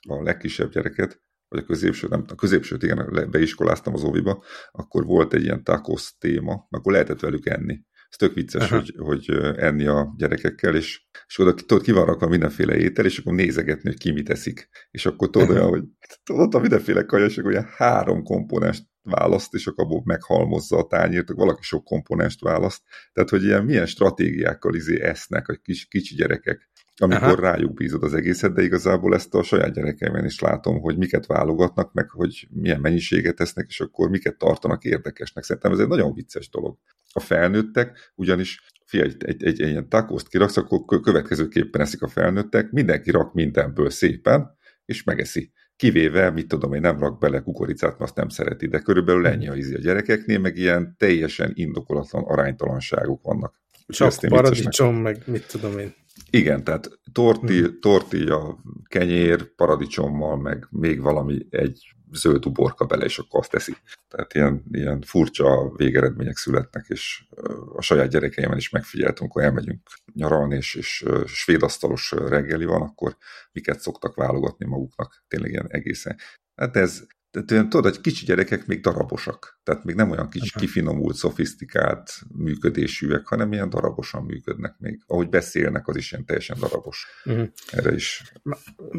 a legkisebb gyereket, vagy a középső, nem, a középsőt igen, beiskoláztam az óviba, akkor volt egy ilyen tacos téma, akkor lehetett velük enni. Ez tök vicces, hogy, hogy enni a gyerekekkel, és, és oda tudod, ki van rakva mindenféle étel, és akkor nézegetni, hogy ki mit eszik. És akkor tudod olyan, hogy tudod, a mindenféle kaja, és akkor olyan három komponest választ, és akkor abból meghalmozza a tányért, valaki sok komponest választ. Tehát, hogy ilyen milyen stratégiákkal izé esznek a kis, kicsi gyerekek amikor Aha. rájuk bízod az egészet, de igazából ezt a saját gyerekeimen is látom, hogy miket válogatnak, meg hogy milyen mennyiséget tesznek, és akkor miket tartanak érdekesnek. Szerintem ez egy nagyon vicces dolog. A felnőttek ugyanis figyelj, egy, egy, egy, egy ilyen takoszt kiraksz, akkor következőképpen eszik a felnőttek, mindenki rak mindenből szépen, és megeszi. Kivéve, mit tudom én, nem rak bele kukoricát, mert azt nem szereti, de körülbelül ennyi a izi a gyerekeknél, meg ilyen teljesen indokolatlan aránytalanságok vannak. Csak paradicsom, meg mit tudom én. Igen, tehát torti, hmm. tortilla, kenyér, paradicsommal, meg még valami egy zöld uborka bele, és akkor azt teszi. Tehát ilyen, ilyen furcsa végeredmények születnek, és a saját gyerekeimen is megfigyeltem, amikor elmegyünk nyaralni, és, és svédasztalos reggeli van, akkor miket szoktak válogatni maguknak. Tényleg ilyen egészen. Hát ez, tehát olyan, tudod, hogy kicsi gyerekek még darabosak. Tehát még nem olyan uh-huh. kifinomult, szofisztikált működésűek, hanem ilyen darabosan működnek még. Ahogy beszélnek, az is ilyen teljesen darabos. Uh-huh. Erre is.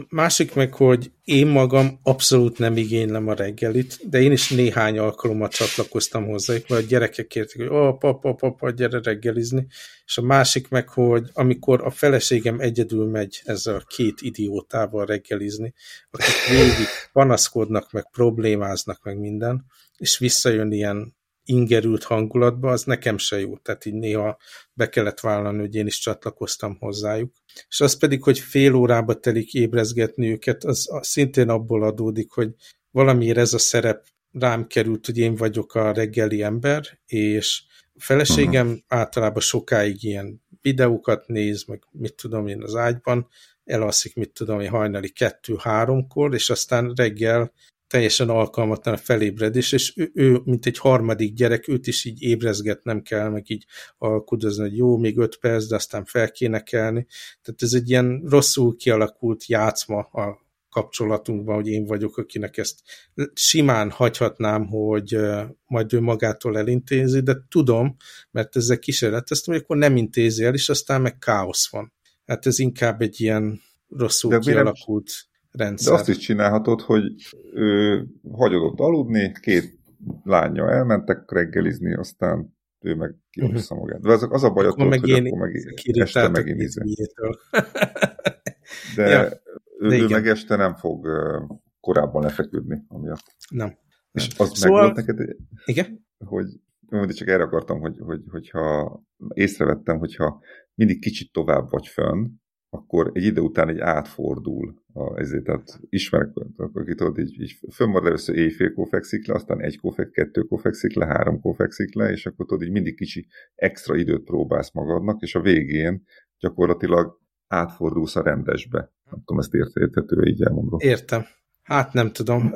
Másik meg, hogy én magam abszolút nem igénylem a reggelit, de én is néhány alkalommal csatlakoztam hozzá, mert a gyerekek kérték, hogy oh, papa, papa, gyere reggelizni, és a másik meg, hogy amikor a feleségem egyedül megy ezzel a két idiótával reggelizni, akik végig panaszkodnak, meg problémáznak, meg minden, és visszajön ilyen ingerült hangulatba, az nekem se jó. Tehát így néha be kellett vállalni, hogy én is csatlakoztam hozzájuk. És az pedig, hogy fél órába telik ébrezgetni őket, az, szintén abból adódik, hogy valamiért ez a szerep rám került, hogy én vagyok a reggeli ember, és feleségem uh-huh. általában sokáig ilyen videókat néz, meg mit tudom én az ágyban, elalszik, mit tudom én, hajnali kettő-háromkor, és aztán reggel teljesen alkalmatlan felébredés, és ő, ő, mint egy harmadik gyerek, őt is így ébrezgetnem kell, meg így alkudozni, hogy jó, még öt perc, de aztán fel kéne kelni. Tehát ez egy ilyen rosszul kialakult játszma a kapcsolatunkban, hogy én vagyok, akinek ezt simán hagyhatnám, hogy majd ő magától elintézi, de tudom, mert ezzel kísérleteztem, hogy akkor nem intézi el, és aztán meg káosz van. Hát ez inkább egy ilyen rosszul de kialakult nem, rendszer. De azt is csinálhatod, hogy ő hagyod ott aludni, két lánya elmentek reggelizni, aztán ő meg kihossza magát. De az, az a baj, akkor, meg hogy én akkor meg este megint izé. De, ja, ő, ő meg este nem fog korábban lefeküdni, amiatt. Nem. És az szóval... meg volt neked, igen? hogy mindig csak erre akartam, hogy, hogy, hogyha észrevettem, hogyha mindig kicsit tovább vagy fönn, akkor egy idő után egy átfordul, a, ezért, tehát ismerek, aki tudod, így, így fönnmarad először éjfélkor fekszik le, aztán egy kófek, kettőkor fekszik le, háromkor fekszik le, és akkor tudod, így mindig kicsi extra időt próbálsz magadnak, és a végén gyakorlatilag átfordulsz a rendesbe. Nem tudom, ezt érthető így elmondom. Értem. Hát nem tudom.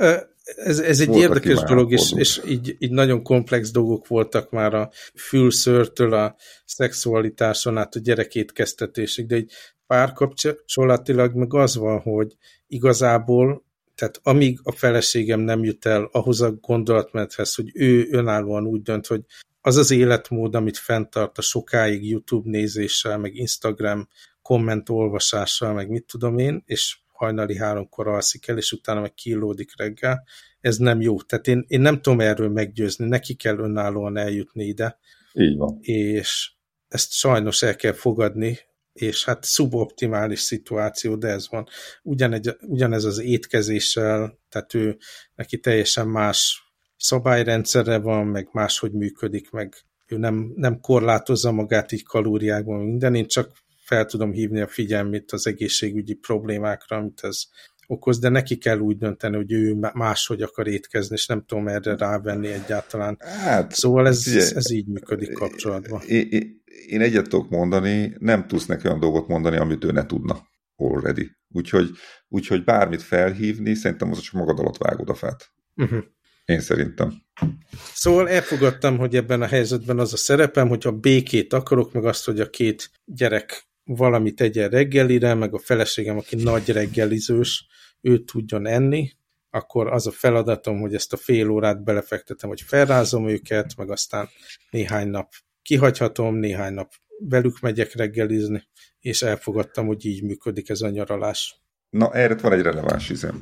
Ez, ez egy Voltak érdekes dolog, és, és így, így nagyon komplex dolgok voltak már a fülszörtől a szexualitáson át a gyerekétkeztetésig, de egy párkapcsolatilag meg az van, hogy igazából, tehát amíg a feleségem nem jut el ahhoz a gondolatmenethez, hogy ő önállóan úgy dönt, hogy az az életmód, amit fenntart a sokáig YouTube nézéssel, meg Instagram komment olvasással, meg mit tudom én, és hajnali háromkor alszik el, és utána meg kilódik reggel, ez nem jó. Tehát én, én nem tudom erről meggyőzni, neki kell önállóan eljutni ide. Így van. És ezt sajnos el kell fogadni, és hát szuboptimális szituáció, de ez van. Ugyanegy, ugyanez az étkezéssel, tehát ő neki teljesen más szabályrendszere van, meg máshogy működik, meg ő nem, nem korlátozza magát így kalóriákban minden, én csak fel tudom hívni a figyelmét az egészségügyi problémákra, amit ez okoz, de neki kell úgy dönteni, hogy ő máshogy akar étkezni, és nem tudom erre rávenni egyáltalán. Hát, szóval ez, ez, ez így működik kapcsolatban. Én, én egyet tudok mondani, nem tudsz neki olyan dolgot mondani, amit ő ne tudna already. Úgyhogy, úgyhogy bármit felhívni, szerintem az csak magad alatt vágod a fát. Uh-huh. Én szerintem. Szóval elfogadtam, hogy ebben a helyzetben az a szerepem, hogyha békét akarok, meg azt, hogy a két gyerek valamit tegyen reggelire, meg a feleségem, aki nagy reggelizős, ő tudjon enni, akkor az a feladatom, hogy ezt a fél órát belefektetem, hogy felrázom őket, meg aztán néhány nap kihagyhatom, néhány nap velük megyek reggelizni, és elfogadtam, hogy így működik ez a nyaralás. Na, erre van egy releváns izem.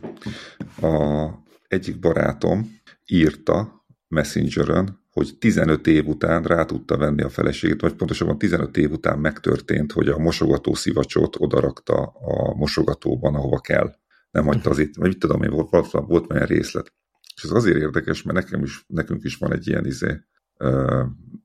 A egyik barátom írta Messengeren, hogy 15 év után rá tudta venni a feleségét, vagy pontosabban 15 év után megtörtént, hogy a mosogató szivacsot odarakta a mosogatóban, ahova kell. Nem hagyta az itt, vagy mit tudom én, volt, volt, volt olyan részlet. És ez azért érdekes, mert nekem is, nekünk is van egy ilyen izé,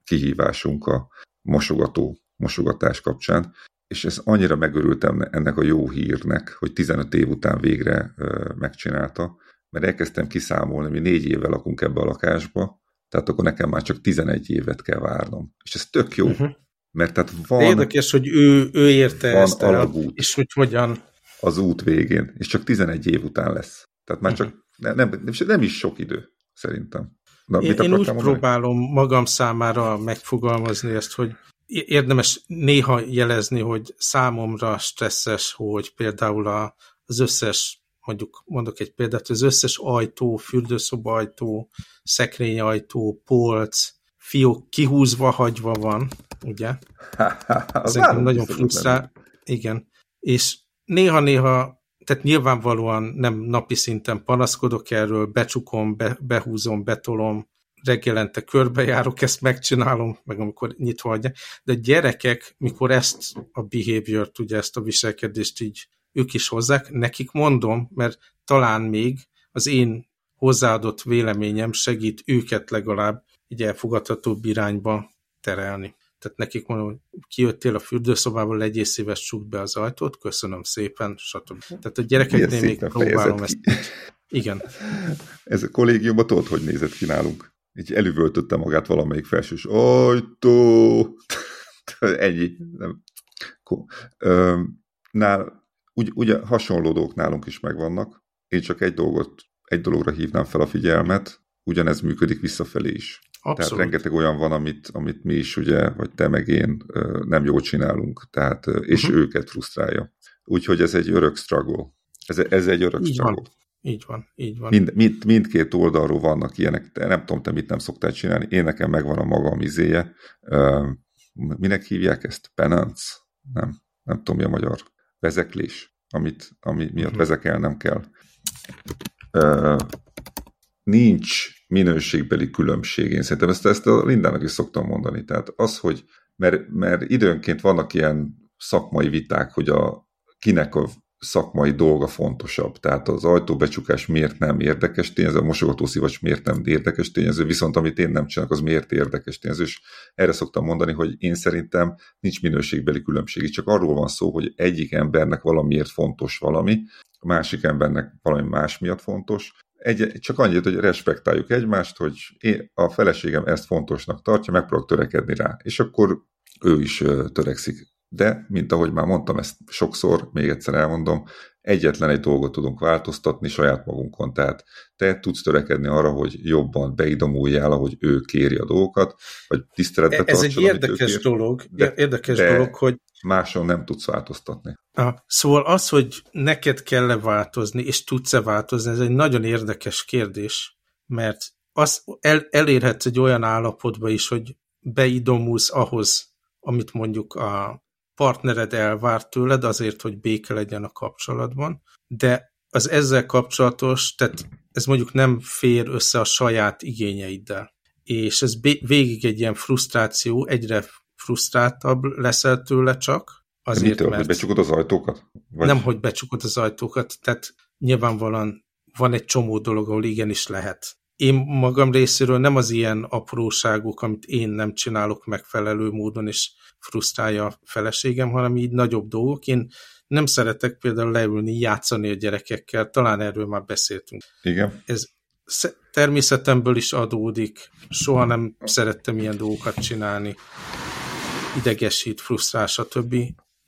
kihívásunk a mosogató, mosogatás kapcsán, és ez annyira megörültem ennek a jó hírnek, hogy 15 év után végre megcsinálta, mert elkezdtem kiszámolni, mi négy éve lakunk ebbe a lakásba, tehát akkor nekem már csak 11 évet kell várnom. És ez tök jó, uh-huh. mert tehát van... Érdekes, hogy ő, ő érte van ezt el, és hogy hogyan... Az út végén, és csak 11 év után lesz. Tehát már uh-huh. csak nem, nem, nem is sok idő, szerintem. Na, én, én úgy mondani? próbálom magam számára megfogalmazni ezt, hogy érdemes néha jelezni, hogy számomra stresszes, hogy például a, az összes mondjuk mondok egy példát, az összes ajtó, fürdőszoba ajtó, szekrényajtó, polc, fiók kihúzva, hagyva van, ugye? Ez nagyon frusztrál. Igen. És néha-néha, tehát nyilvánvalóan nem napi szinten panaszkodok erről, becsukom, be, behúzom, betolom, reggelente körbejárok, ezt megcsinálom, meg amikor nyitva hagyja. De a gyerekek, mikor ezt a behavior ugye ezt a viselkedést így ők is hozzák, nekik mondom, mert talán még az én hozzáadott véleményem segít őket legalább egy elfogadhatóbb irányba terelni. Tehát nekik mondom, hogy kijöttél a fürdőszobából, legyél szíves, csukd be az ajtót, köszönöm szépen, stb. Tehát a gyerekeknél még próbálom ezt. Igen. Ez a kollégiumban tudod, hogy nézett ki nálunk? Így elüvöltötte magát valamelyik felsős ajtó. Ennyi. Nem. Nál Ugy, ugye hasonló dolgok nálunk is megvannak. Én csak egy dolgot, egy dologra hívnám fel a figyelmet, ugyanez működik visszafelé is. Abszolút. Tehát rengeteg olyan van, amit, amit mi is, ugye, vagy te meg én nem jól csinálunk, tehát, és uh-huh. őket frusztrálja. Úgyhogy ez egy örök struggle. Ez, ez egy örök így van. Így van, így van. Mind, mind, mindkét oldalról vannak ilyenek, de nem tudom, te mit nem szoktál csinálni. Én nekem megvan a magam izéje. Uh, minek hívják ezt? Penance? Nem, nem tudom, mi a magyar. Vezeklés, amit, ami miatt mhm. vezekelnem kell. Nincs minőségbeli különbség. Én szerintem ezt, ezt a Lindának is szoktam mondani. Tehát az, hogy mert, mert időnként vannak ilyen szakmai viták, hogy a, kinek a szakmai dolga fontosabb. Tehát az ajtóbecsukás miért nem érdekes tényező, a mosogatószivacs miért nem érdekes tényező, viszont amit én nem csinálok, az miért érdekes tényező. És erre szoktam mondani, hogy én szerintem nincs minőségbeli különbség. Csak arról van szó, hogy egyik embernek valamiért fontos valami, a másik embernek valami más miatt fontos, egy, csak annyit, hogy respektáljuk egymást, hogy én, a feleségem ezt fontosnak tartja, megpróbálok törekedni rá. És akkor ő is törekszik de, mint ahogy már mondtam ezt sokszor, még egyszer elmondom, egyetlen egy dolgot tudunk változtatni saját magunkon. Tehát te tudsz törekedni arra, hogy jobban beidomuljál, ahogy ő kéri a dolgokat, vagy tiszteletbe Ez egy érdekes dolog, de, érdekes de dolog, hogy máson nem tudsz változtatni. Ah, szóval az, hogy neked kell-e változni, és tudsz-e változni, ez egy nagyon érdekes kérdés, mert az el, elérhetsz egy olyan állapotba is, hogy beidomulsz ahhoz, amit mondjuk a partnered elvár tőled azért, hogy béke legyen a kapcsolatban, de az ezzel kapcsolatos, tehát ez mondjuk nem fér össze a saját igényeiddel. És ez végig egy ilyen frusztráció, egyre frusztráltabb leszel tőle csak. Azért, mitől, mert hogy becsukod az ajtókat? Vagy? Nem, hogy becsukod az ajtókat, tehát nyilvánvalóan van egy csomó dolog, ahol igenis lehet én magam részéről nem az ilyen apróságok, amit én nem csinálok megfelelő módon, és frusztrálja a feleségem, hanem így nagyobb dolgok. Én nem szeretek például leülni, játszani a gyerekekkel, talán erről már beszéltünk. Igen. Ez természetemből is adódik, soha nem szerettem ilyen dolgokat csinálni, idegesít, frusztrál, stb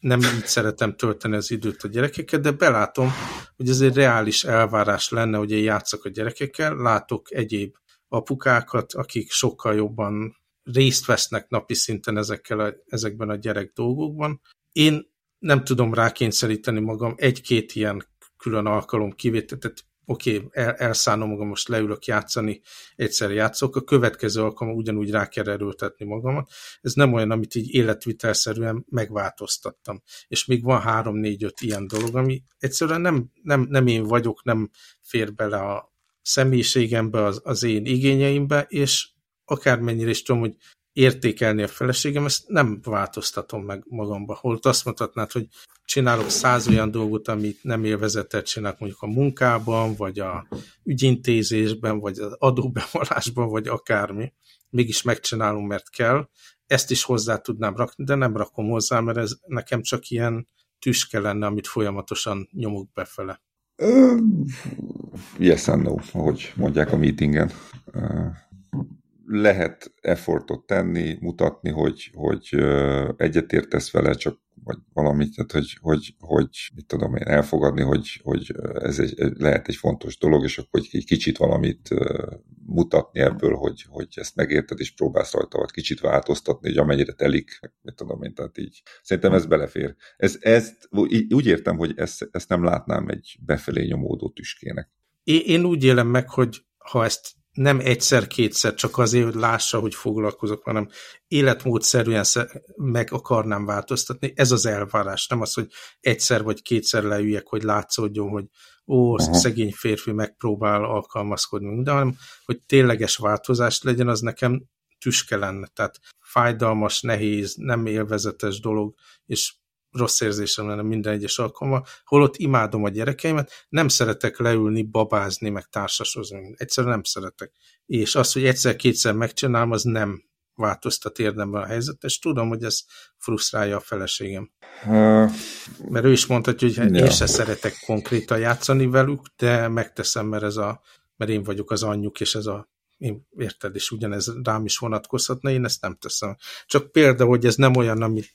nem így szeretem tölteni az időt a gyerekekkel, de belátom, hogy ez egy reális elvárás lenne, hogy én játszok a gyerekekkel, látok egyéb apukákat, akik sokkal jobban részt vesznek napi szinten ezekkel a, ezekben a gyerek dolgokban. Én nem tudom rákényszeríteni magam egy-két ilyen külön alkalom kivételt, oké, el, elszállom magam, most leülök játszani, egyszer játszok, a következő alkalommal ugyanúgy rá kell erőltetni magamat. Ez nem olyan, amit így életvitelszerűen megváltoztattam. És még van három, négy, öt ilyen dolog, ami egyszerűen nem, nem, nem én vagyok, nem fér bele a személyiségembe, az, az én igényeimbe, és akármennyire is tudom, hogy értékelni a feleségem, ezt nem változtatom meg magamba. Holt azt mondhatnád, hogy csinálok száz olyan dolgot, amit nem élvezetet csinálok mondjuk a munkában, vagy a ügyintézésben, vagy az adóbevallásban, vagy akármi. Mégis megcsinálom, mert kell. Ezt is hozzá tudnám rakni, de nem rakom hozzá, mert ez nekem csak ilyen tüske lenne, amit folyamatosan nyomok befele. Yes and no, ahogy mondják a meetingen. Lehet effortot tenni, mutatni, hogy, hogy egyetértesz vele, csak vagy valamit, tehát hogy, hogy, hogy mit tudom én, elfogadni, hogy, hogy ez egy, lehet egy fontos dolog, és akkor egy kicsit valamit mutatni ebből, hogy, hogy ezt megérted, és próbálsz rajta, vagy kicsit változtatni, hogy amennyire telik, mit tudom én, tehát így. Szerintem ez belefér. Ez, ezt, úgy értem, hogy ezt, ezt nem látnám egy befelé nyomódó tüskének. Én úgy élem meg, hogy ha ezt nem egyszer-kétszer csak azért, hogy lássa, hogy foglalkozok, hanem életmódszerűen meg akarnám változtatni. Ez az elvárás, nem az, hogy egyszer vagy kétszer leüljek, hogy látszódjon, hogy ó, uh-huh. szegény férfi megpróbál alkalmazkodni, de hanem, hogy tényleges változás legyen, az nekem tüske lenne. Tehát fájdalmas, nehéz, nem élvezetes dolog, és rossz érzésem lenne minden egyes alkalommal, holott imádom a gyerekeimet, nem szeretek leülni, babázni, meg társasozni, egyszerűen nem szeretek. És az, hogy egyszer-kétszer megcsinálom, az nem változtat érdemben a helyzet, és tudom, hogy ez frusztrálja a feleségem. Mert ő is mondhatja, hogy ja. én se szeretek konkrétan játszani velük, de megteszem, mert ez a mert én vagyok az anyjuk, és ez a én, érted, és ugyanez rám is vonatkozhatna, én ezt nem teszem. Csak példa, hogy ez nem olyan, amit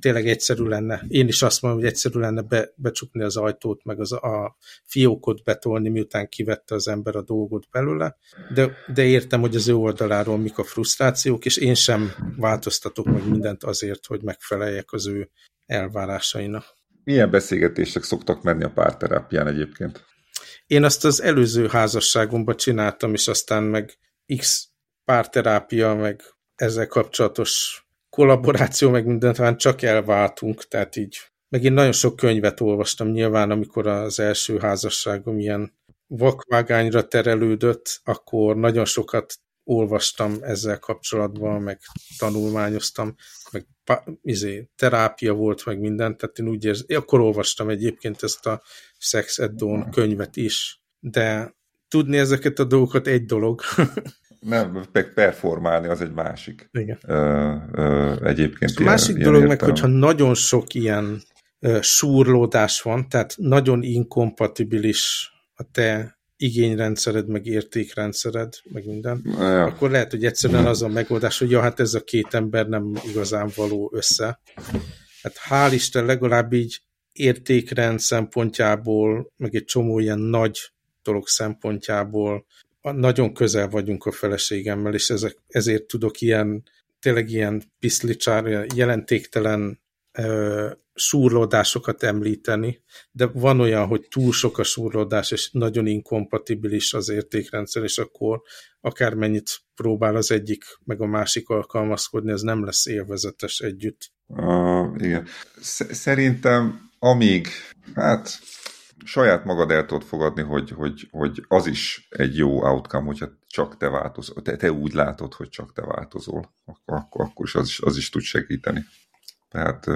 tényleg egyszerű lenne. Én is azt mondom, hogy egyszerű lenne be, becsukni az ajtót, meg az, a fiókot betolni, miután kivette az ember a dolgot belőle, de, de értem, hogy az ő oldaláról mik a frusztrációk, és én sem változtatok meg mindent azért, hogy megfeleljek az ő elvárásainak. milyen beszélgetések szoktak menni a párterápián egyébként? Én azt az előző házasságomban csináltam, és aztán meg X párterápia, meg ezzel kapcsolatos kollaboráció, meg mindent, talán csak elváltunk, tehát így. Meg én nagyon sok könyvet olvastam nyilván, amikor az első házasságom ilyen vakvágányra terelődött, akkor nagyon sokat olvastam ezzel kapcsolatban, meg tanulmányoztam, meg izé, terápia volt, meg minden, tehát én úgy érzem, akkor olvastam egyébként ezt a Sex Ed Dawn könyvet is, de tudni ezeket a dolgokat egy dolog. Nem, meg performálni az egy másik. Igen. Ö, ö, egyébként a másik ilyen dolog értelem. meg, hogyha nagyon sok ilyen ö, súrlódás van, tehát nagyon inkompatibilis a te igényrendszered, meg értékrendszered, meg minden, ja. akkor lehet, hogy egyszerűen az a megoldás, hogy ja, hát ez a két ember nem igazán való össze. Hát hál' Isten legalább így értékrend szempontjából, meg egy csomó ilyen nagy dolog szempontjából nagyon közel vagyunk a feleségemmel, és ezek, ezért tudok ilyen, tényleg ilyen piszlicsár, jelentéktelen ö, súrlódásokat említeni, de van olyan, hogy túl sok a súrlódás, és nagyon inkompatibilis az értékrendszer, és akkor akármennyit próbál az egyik, meg a másik alkalmazkodni, ez nem lesz élvezetes együtt. Uh, igen. Szerintem amíg, hát saját magad el tudod fogadni, hogy, hogy, hogy az is egy jó outcome, hogyha csak te változol, te, te úgy látod, hogy csak te változol, akkor, akkor is az, is az is tud segíteni. Tehát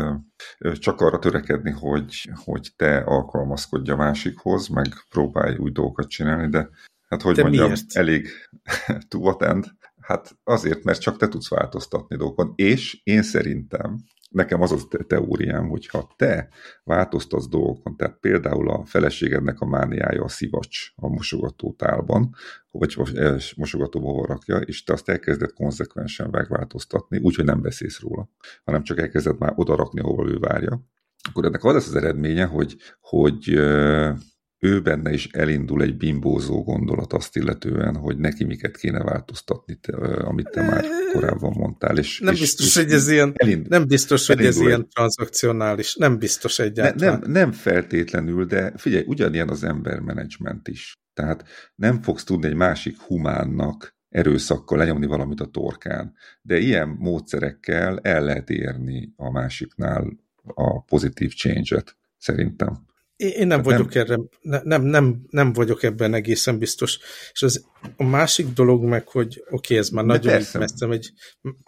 csak arra törekedni, hogy, hogy te alkalmazkodj a másikhoz, meg próbálj új dolgokat csinálni, de hát hogy de mondjam, miért? elég to what end? Hát azért, mert csak te tudsz változtatni dolgokon, és én szerintem nekem az a teóriám, hogy ha te változtatsz dolgokon, tehát például a feleségednek a mániája a szivacs a mosogatótálban, vagy mosogatóba rakja, és te azt elkezded konzekvensen megváltoztatni, úgyhogy nem beszélsz róla, hanem csak elkezded már oda rakni, ahol ő várja, akkor ennek az lesz az eredménye, hogy, hogy ő benne is elindul egy bimbózó gondolat azt illetően, hogy neki miket kéne változtatni, te, amit te már korábban mondtál. És, nem és, biztos, és hogy ez ilyen, elindul, nem biztos, hogy ez ilyen transzakcionális, nem biztos egyáltalán. Ne, nem, nem feltétlenül, de figyelj, ugyanilyen az embermenedzsment is. Tehát nem fogsz tudni egy másik humánnak erőszakkal lenyomni valamit a torkán, de ilyen módszerekkel el lehet érni a másiknál a pozitív change-et, szerintem. Én nem vagyok nem... erre, nem, nem, nem vagyok ebben egészen biztos. És az, a másik dolog meg, hogy oké, okay, ez már de nagyon messze egy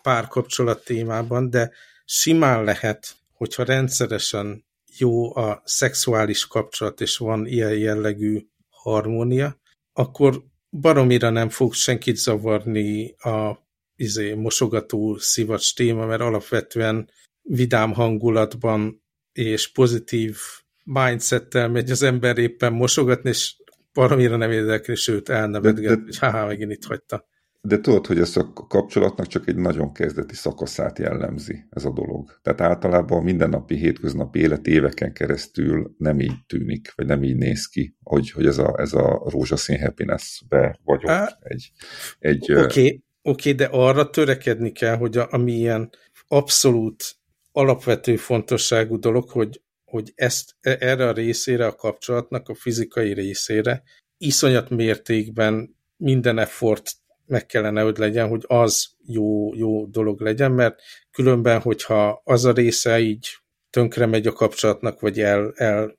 párkapcsolat témában, de simán lehet, hogyha rendszeresen jó a szexuális kapcsolat, és van ilyen jellegű harmónia, akkor baromira nem fog senkit zavarni a izé, mosogató szivacs téma, mert alapvetően vidám hangulatban és pozitív mindsettel megy az ember éppen mosogatni, és valamire nem érdekli, sőt elnevetget, és haha, megint itt hagyta. De tudod, hogy ez a kapcsolatnak csak egy nagyon kezdeti szakaszát jellemzi ez a dolog. Tehát általában a mindennapi, hétköznapi élet éveken keresztül nem így tűnik, vagy nem így néz ki, hogy, hogy ez, a, ez a rózsaszín happiness-be vagyok. egy, egy, Oké, okay, okay, de arra törekedni kell, hogy a, ami ilyen abszolút alapvető fontosságú dolog, hogy hogy ezt e, erre a részére a kapcsolatnak, a fizikai részére iszonyat mértékben minden effort meg kellene, hogy legyen, hogy az jó, jó dolog legyen, mert különben, hogyha az a része így tönkre megy a kapcsolatnak, vagy el, el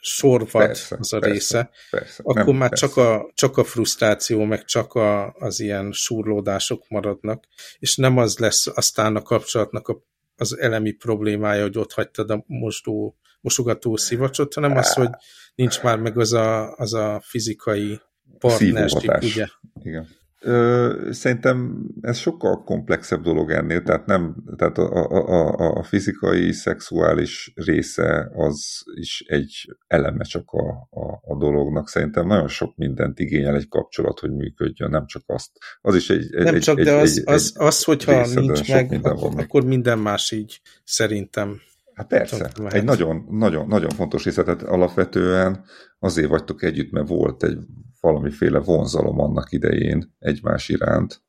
sorvad persze, az a persze, része, persze, akkor nem, már persze. Csak, a, csak a frusztráció, meg csak a, az ilyen súrlódások maradnak, és nem az lesz aztán a kapcsolatnak a, az elemi problémája, hogy ott hagytad a mosdó mosogató szivacsot, hanem az, hogy nincs már meg az a, az a fizikai partnerség, ugye? Igen. Ö, szerintem ez sokkal komplexebb dolog ennél, tehát nem, tehát a, a, a, fizikai, szexuális része az is egy eleme csak a, a, a dolognak. Szerintem nagyon sok mindent igényel egy kapcsolat, hogy működjön, nem csak azt. Az is egy, egy Nem csak, egy, de az, egy, az, az, az hogyha része, nincs meg, akkor, akkor minden más így szerintem Hát persze, egy nagyon, nagyon, nagyon fontos része, tehát alapvetően azért vagytok együtt, mert volt egy valamiféle vonzalom annak idején egymás iránt,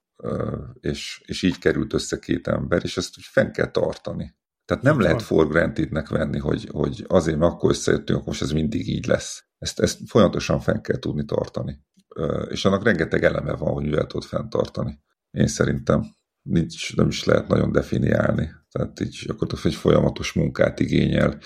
és, és így került össze két ember, és ezt úgy fenn kell tartani. Tehát nem lehet for grantednek venni, hogy, hogy azért, mert akkor összejöttünk, most ez mindig így lesz. Ezt, ezt folyamatosan fenn kell tudni tartani. És annak rengeteg eleme van, hogy mivel tud fenntartani. Én szerintem nincs, nem is lehet nagyon definiálni. Tehát így akkor egy folyamatos munkát igényel.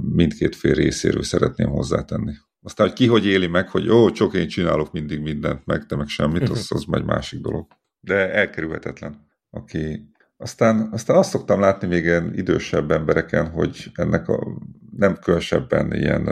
Mindkét fél részéről szeretném hozzátenni. Aztán, hogy ki hogy éli meg, hogy ó, csak én csinálok mindig mindent, meg te meg semmit, az, az egy másik dolog. De elkerülhetetlen. Aki aztán, aztán azt szoktam látni még ilyen idősebb embereken, hogy ennek a nem különösebben ilyen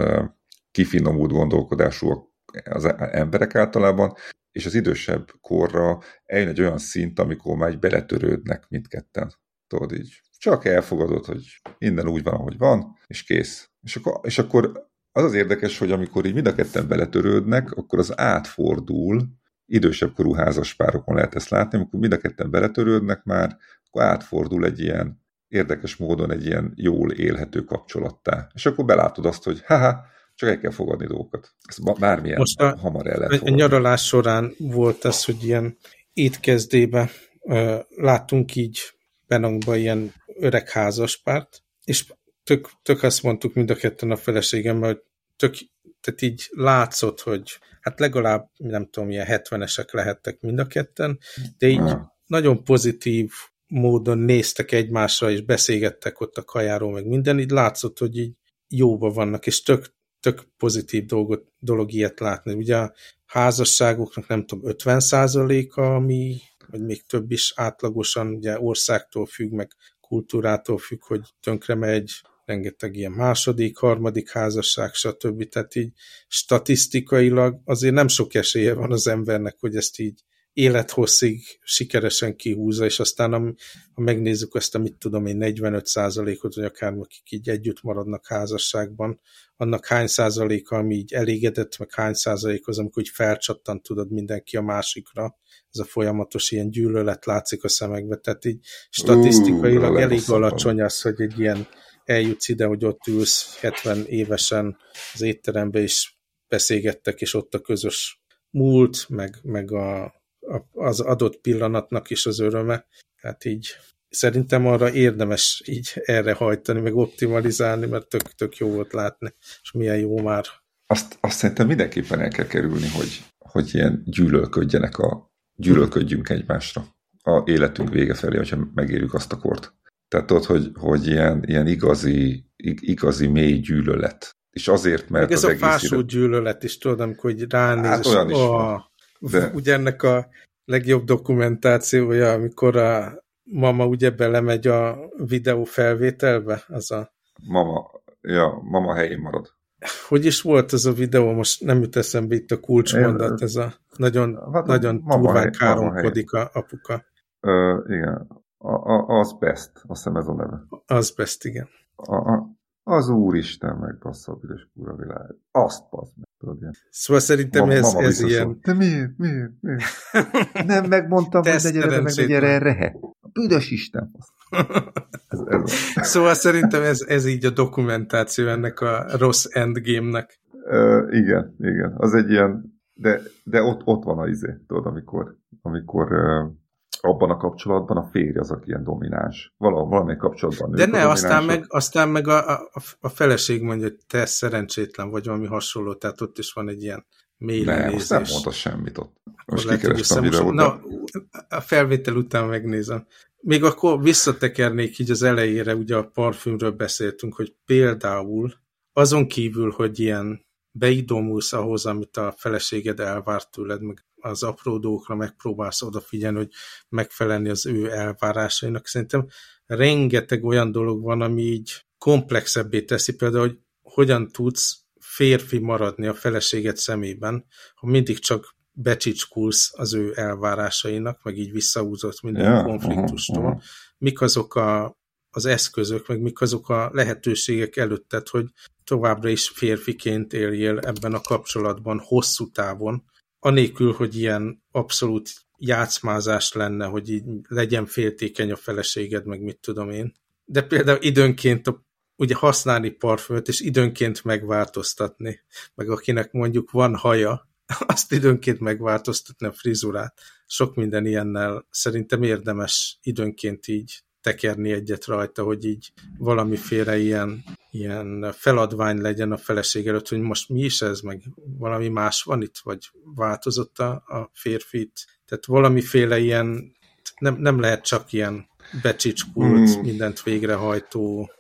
kifinomult gondolkodásúak az emberek általában, és az idősebb korra eljön egy olyan szint, amikor már beletörődnek mindketten. Tudod így, csak elfogadod, hogy minden úgy van, ahogy van, és kész. És akkor, és akkor az az érdekes, hogy amikor így mind a ketten beletörődnek, akkor az átfordul, idősebb korú házaspárokon lehet ezt látni, amikor mind a ketten beletörődnek már, akkor átfordul egy ilyen érdekes módon egy ilyen jól élhető kapcsolattá. És akkor belátod azt, hogy haha, csak el kell fogadni dolgokat. Ezt bármilyen Most a, hamar el lehet A nyaralás során volt ez, hogy ilyen étkezdébe uh, láttunk így Benangba ilyen öreg házaspárt, és tök, tök azt mondtuk mind a ketten a feleségemmel, hogy tök, tehát így látszott, hogy hát legalább, nem tudom, ilyen 70-esek lehettek mind a ketten, de így nagyon pozitív módon néztek egymásra, és beszélgettek ott a kajáról, meg minden, így látszott, hogy így jóba vannak, és tök, tök pozitív dolgot, dolog ilyet látni. Ugye a házasságoknak nem tudom, 50 a ami, vagy még több is átlagosan, ugye országtól függ, meg kultúrától függ, hogy tönkre megy, rengeteg ilyen második, harmadik házasság, stb. Tehát így statisztikailag azért nem sok esélye van az embernek, hogy ezt így élethosszig sikeresen kihúzza, és aztán ha megnézzük azt a, mit tudom én, 45 százalékot, vagy akár akik így együtt maradnak házasságban, annak hány százaléka, ami így elégedett, meg hány százalék az, amikor így felcsattan tudod mindenki a másikra. Ez a folyamatos ilyen gyűlölet látszik a szemekbe, tehát így statisztikailag uh, elég alacsony az, hogy egy ilyen eljutsz ide, hogy ott ülsz 70 évesen az étterembe, és beszélgettek, és ott a közös múlt, meg, meg a, az adott pillanatnak is az öröme. Hát így szerintem arra érdemes így erre hajtani, meg optimalizálni, mert tök, tök jó volt látni, és milyen jó már. Azt, azt szerintem mindenképpen el kell kerülni, hogy, hogy ilyen gyűlölködjenek a, gyűlölködjünk egymásra a életünk vége felé, hogyha megérjük azt a kort. Tehát tudod, hogy, hogy ilyen, ilyen igazi, igazi mély gyűlölet. És azért, mert Meg ez az a fásó ide... gyűlölet is, tudod, amikor ránéz, hát, olyan is oh, van. De... Ugye ennek a legjobb dokumentációja, amikor a mama ugye belemegy a videó felvételbe, az a... Mama, ja, mama helyén marad. Hogy is volt ez a videó, most nem jut eszembe itt a kulcsmondat, ez a nagyon, hát, nagyon turván káromkodik a apuka. Ö, igen, a, a, az best, azt hiszem ez a neve. Az best, igen. A, a, az Úristen meg bassza a büdös kúra világ. Azt basz meg, tudod ilyen. Szóval szerintem mama, ez, ez ilyen... De miért, miért, miért? Nem megmondtam, hogy ne gyere, meg ne gyere erre. A büdös Isten. ez, ez szóval szerintem ez, ez így a dokumentáció ennek a rossz endgame-nek. Uh, igen, igen. Az egy ilyen, de, de ott, ott van a izé, tudod, amikor, amikor uh, abban a kapcsolatban a férj az, aki ilyen domináns. Valahol, valamelyik kapcsolatban De ne, aztán meg, aztán meg a, a, a feleség mondja, hogy te szerencsétlen vagy, valami hasonló, tehát ott is van egy ilyen mély Nem, most nem mondta semmit ott. Most kikerestem a videót. Na, a felvétel után megnézem. Még akkor visszatekernék így az elejére, ugye a parfümről beszéltünk, hogy például azon kívül, hogy ilyen beidomulsz ahhoz, amit a feleséged elvárt tőled, meg az apró dolgokra megpróbálsz odafigyelni, hogy megfelelni az ő elvárásainak. Szerintem rengeteg olyan dolog van, ami így komplexebbé teszi, például, hogy hogyan tudsz férfi maradni a feleséged szemében, ha mindig csak becsicskulsz az ő elvárásainak, meg így visszahúzott minden yeah, konfliktustól. Uh -huh. Mik azok a, az eszközök, meg mik azok a lehetőségek előtted, hogy továbbra is férfiként éljél ebben a kapcsolatban hosszú távon, anélkül, hogy ilyen abszolút játszmázás lenne, hogy így legyen féltékeny a feleséged, meg mit tudom én. De például időnként a, ugye használni parfümöt, és időnként megváltoztatni, meg akinek mondjuk van haja, azt időnként megváltoztatni a frizurát. Sok minden ilyennel szerintem érdemes időnként így tekerni egyet rajta, hogy így valamiféle ilyen, ilyen feladvány legyen a feleség előtt, hogy most mi is ez, meg valami más van itt, vagy változott a, a férfit. Tehát valamiféle ilyen, nem, nem lehet csak ilyen becsicskult, hmm. mindent végrehajtó,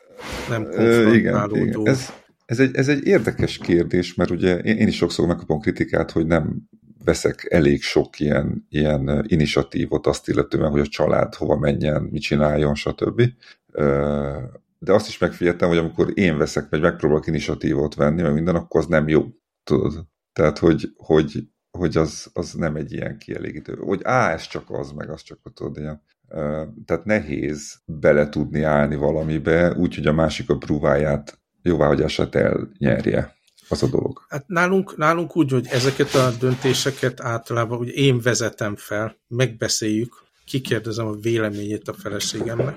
nem konfrontálódó. Igen, igen. Ez, ez, egy, ez egy érdekes kérdés, mert ugye én, én is sokszor megkapom kritikát, hogy nem veszek elég sok ilyen, ilyen initiatívot azt illetően, hogy a család hova menjen, mit csináljon, stb. De azt is megfigyeltem, hogy amikor én veszek, vagy megpróbálok initiatívot venni, meg minden, akkor az nem jó. Tudod? Tehát, hogy, hogy, hogy az, az nem egy ilyen kielégítő. Hogy á, ez csak az, meg az csak tudod, ilyen. Tehát nehéz bele tudni állni valamibe, úgyhogy a másik a próbáját, jóváhagyását elnyerje az a dolog. Hát nálunk, nálunk úgy, hogy ezeket a döntéseket általában ugye én vezetem fel, megbeszéljük, kikérdezem a véleményét a feleségemnek,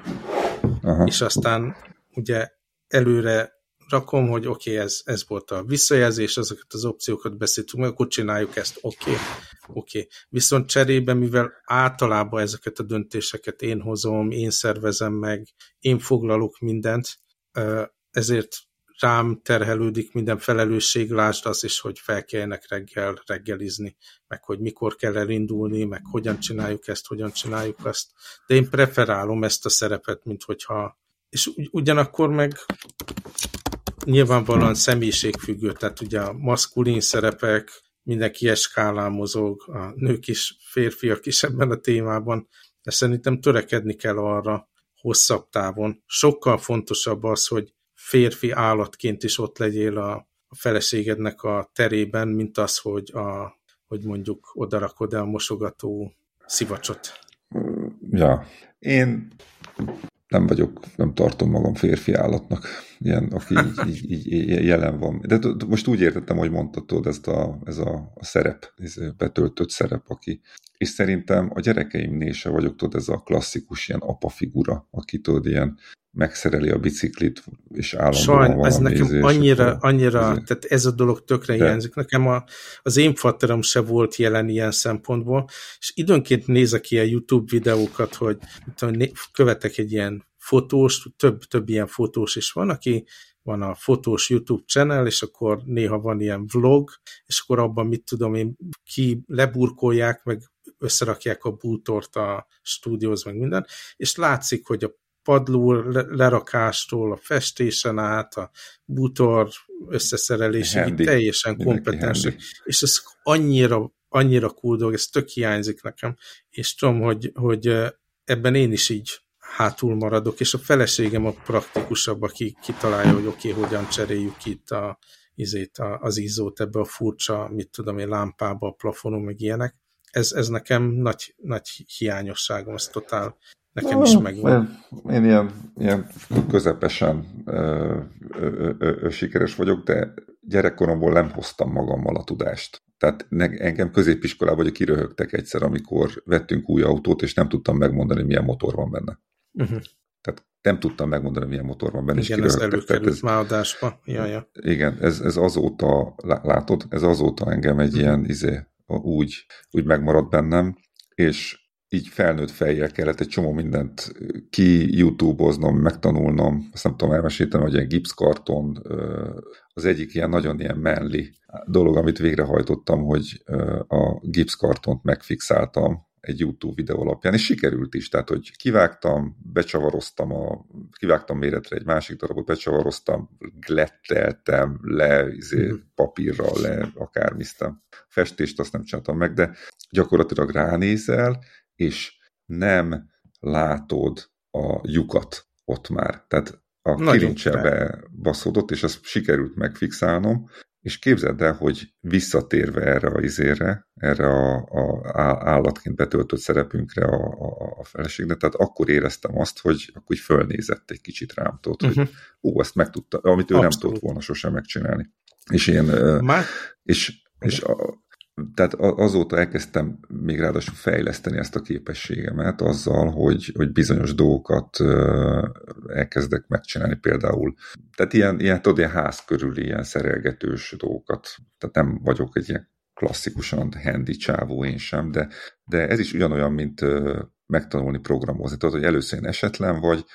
Aha. és aztán ugye előre rakom, hogy oké, okay, ez, ez volt a visszajelzés, azokat az opciókat beszéltünk meg, akkor csináljuk ezt, oké, okay, oké. Okay. Viszont cserébe, mivel általában ezeket a döntéseket én hozom, én szervezem meg, én foglalok mindent, ezért rám terhelődik minden felelősség, lásd az is, hogy fel kelljenek reggel reggelizni, meg hogy mikor kell elindulni, meg hogyan csináljuk ezt, hogyan csináljuk azt. De én preferálom ezt a szerepet, mint hogyha és ugyanakkor meg nyilvánvalóan személyiségfüggő, tehát ugye a maszkulin szerepek, mindenki ilyen mozog, a nők is, férfiak is ebben a témában, de szerintem törekedni kell arra hosszabb távon. Sokkal fontosabb az, hogy férfi állatként is ott legyél a, a feleségednek a terében, mint az, hogy, a, hogy mondjuk odarakod el a mosogató szivacsot. Ja, én nem vagyok, nem tartom magam férfi állatnak, ilyen, aki így, így, így jelen van. De most úgy értettem, hogy mondtad, ezt a, ez a, a szerep, ez a betöltött szerep, aki. És szerintem a gyerekeimnél se vagyok, tudod, ez a klasszikus ilyen apa figura, aki tudod, ilyen megszereli a biciklit, és állandóan Sajn, ez nekem ízés, annyira, annyira, tehát ez a dolog tökre De. hiányzik. Nekem a, az én fatterom se volt jelen ilyen szempontból, és időnként nézek ilyen YouTube videókat, hogy tudom, követek egy ilyen fotós, több, több ilyen fotós is van, aki van a fotós YouTube channel, és akkor néha van ilyen vlog, és akkor abban mit tudom én, ki leburkolják, meg összerakják a bútort a stúdióz, meg minden, és látszik, hogy a padló lerakástól, a festésen át, a bútor összeszerelésig teljesen kompetens, és ez annyira, annyira cool dolog, ez tök hiányzik nekem, és tudom, hogy, hogy ebben én is így hátul maradok, és a feleségem a praktikusabb, aki kitalálja, hogy oké, okay, hogyan cseréljük itt a, izét, a, az izzót ebbe a furcsa, mit tudom én, lámpába, a plafonon, meg ilyenek. Ez, ez nekem nagy, nagy hiányosságom, ez totál nekem is megvan. Én, ilyen, ilyen közepesen ö, ö, ö, ö, sikeres vagyok, de gyerekkoromból nem hoztam magammal a tudást. Tehát engem középiskolában hogy kiröhögtek egyszer, amikor vettünk új autót, és nem tudtam megmondani, milyen motor van benne. Uh-huh. Tehát nem tudtam megmondani, milyen motor van benne. Igen, ez előkerült ez, már adásba. Ja, ja. Igen, ez, ez azóta, látod, ez azóta engem egy uh-huh. ilyen izé, úgy, úgy megmaradt bennem, és így felnőtt fejjel kellett egy csomó mindent ki YouTube-oznom, megtanulnom, azt nem tudom elmesíteni, hogy egy gipszkarton, az egyik ilyen nagyon ilyen menli dolog, amit végrehajtottam, hogy a gipszkartont megfixáltam egy YouTube videó alapján, és sikerült is, tehát, hogy kivágtam, becsavaroztam, a, kivágtam méretre egy másik darabot, becsavaroztam, gletteltem, le izé, mhm. papírral, le akármiztem. Festést azt nem csináltam meg, de gyakorlatilag ránézel, és nem látod a lyukat ott már. Tehát a kilincselbe baszódott, és ezt sikerült megfixálnom, és képzeld el, hogy visszatérve erre a izére, erre a, a állatként betöltött szerepünkre a, a, a feleségnek, tehát akkor éreztem azt, hogy akkor így fölnézett egy kicsit rám, tudod, uh-huh. hogy mhm. ó, ezt megtudta, amit ő Abszolút. nem tudott volna sosem megcsinálni. És én, Már? és, és a, tehát azóta elkezdtem még ráadásul fejleszteni ezt a képességemet azzal, hogy, hogy bizonyos dolgokat elkezdek megcsinálni például. Tehát ilyen, ilyen, tudod, ilyen ház körül ilyen szerelgetős dolgokat. Tehát nem vagyok egy ilyen klasszikusan handy csávó én sem, de, de ez is ugyanolyan, mint megtanulni programozni. Tudod, hogy először esetlen vagy,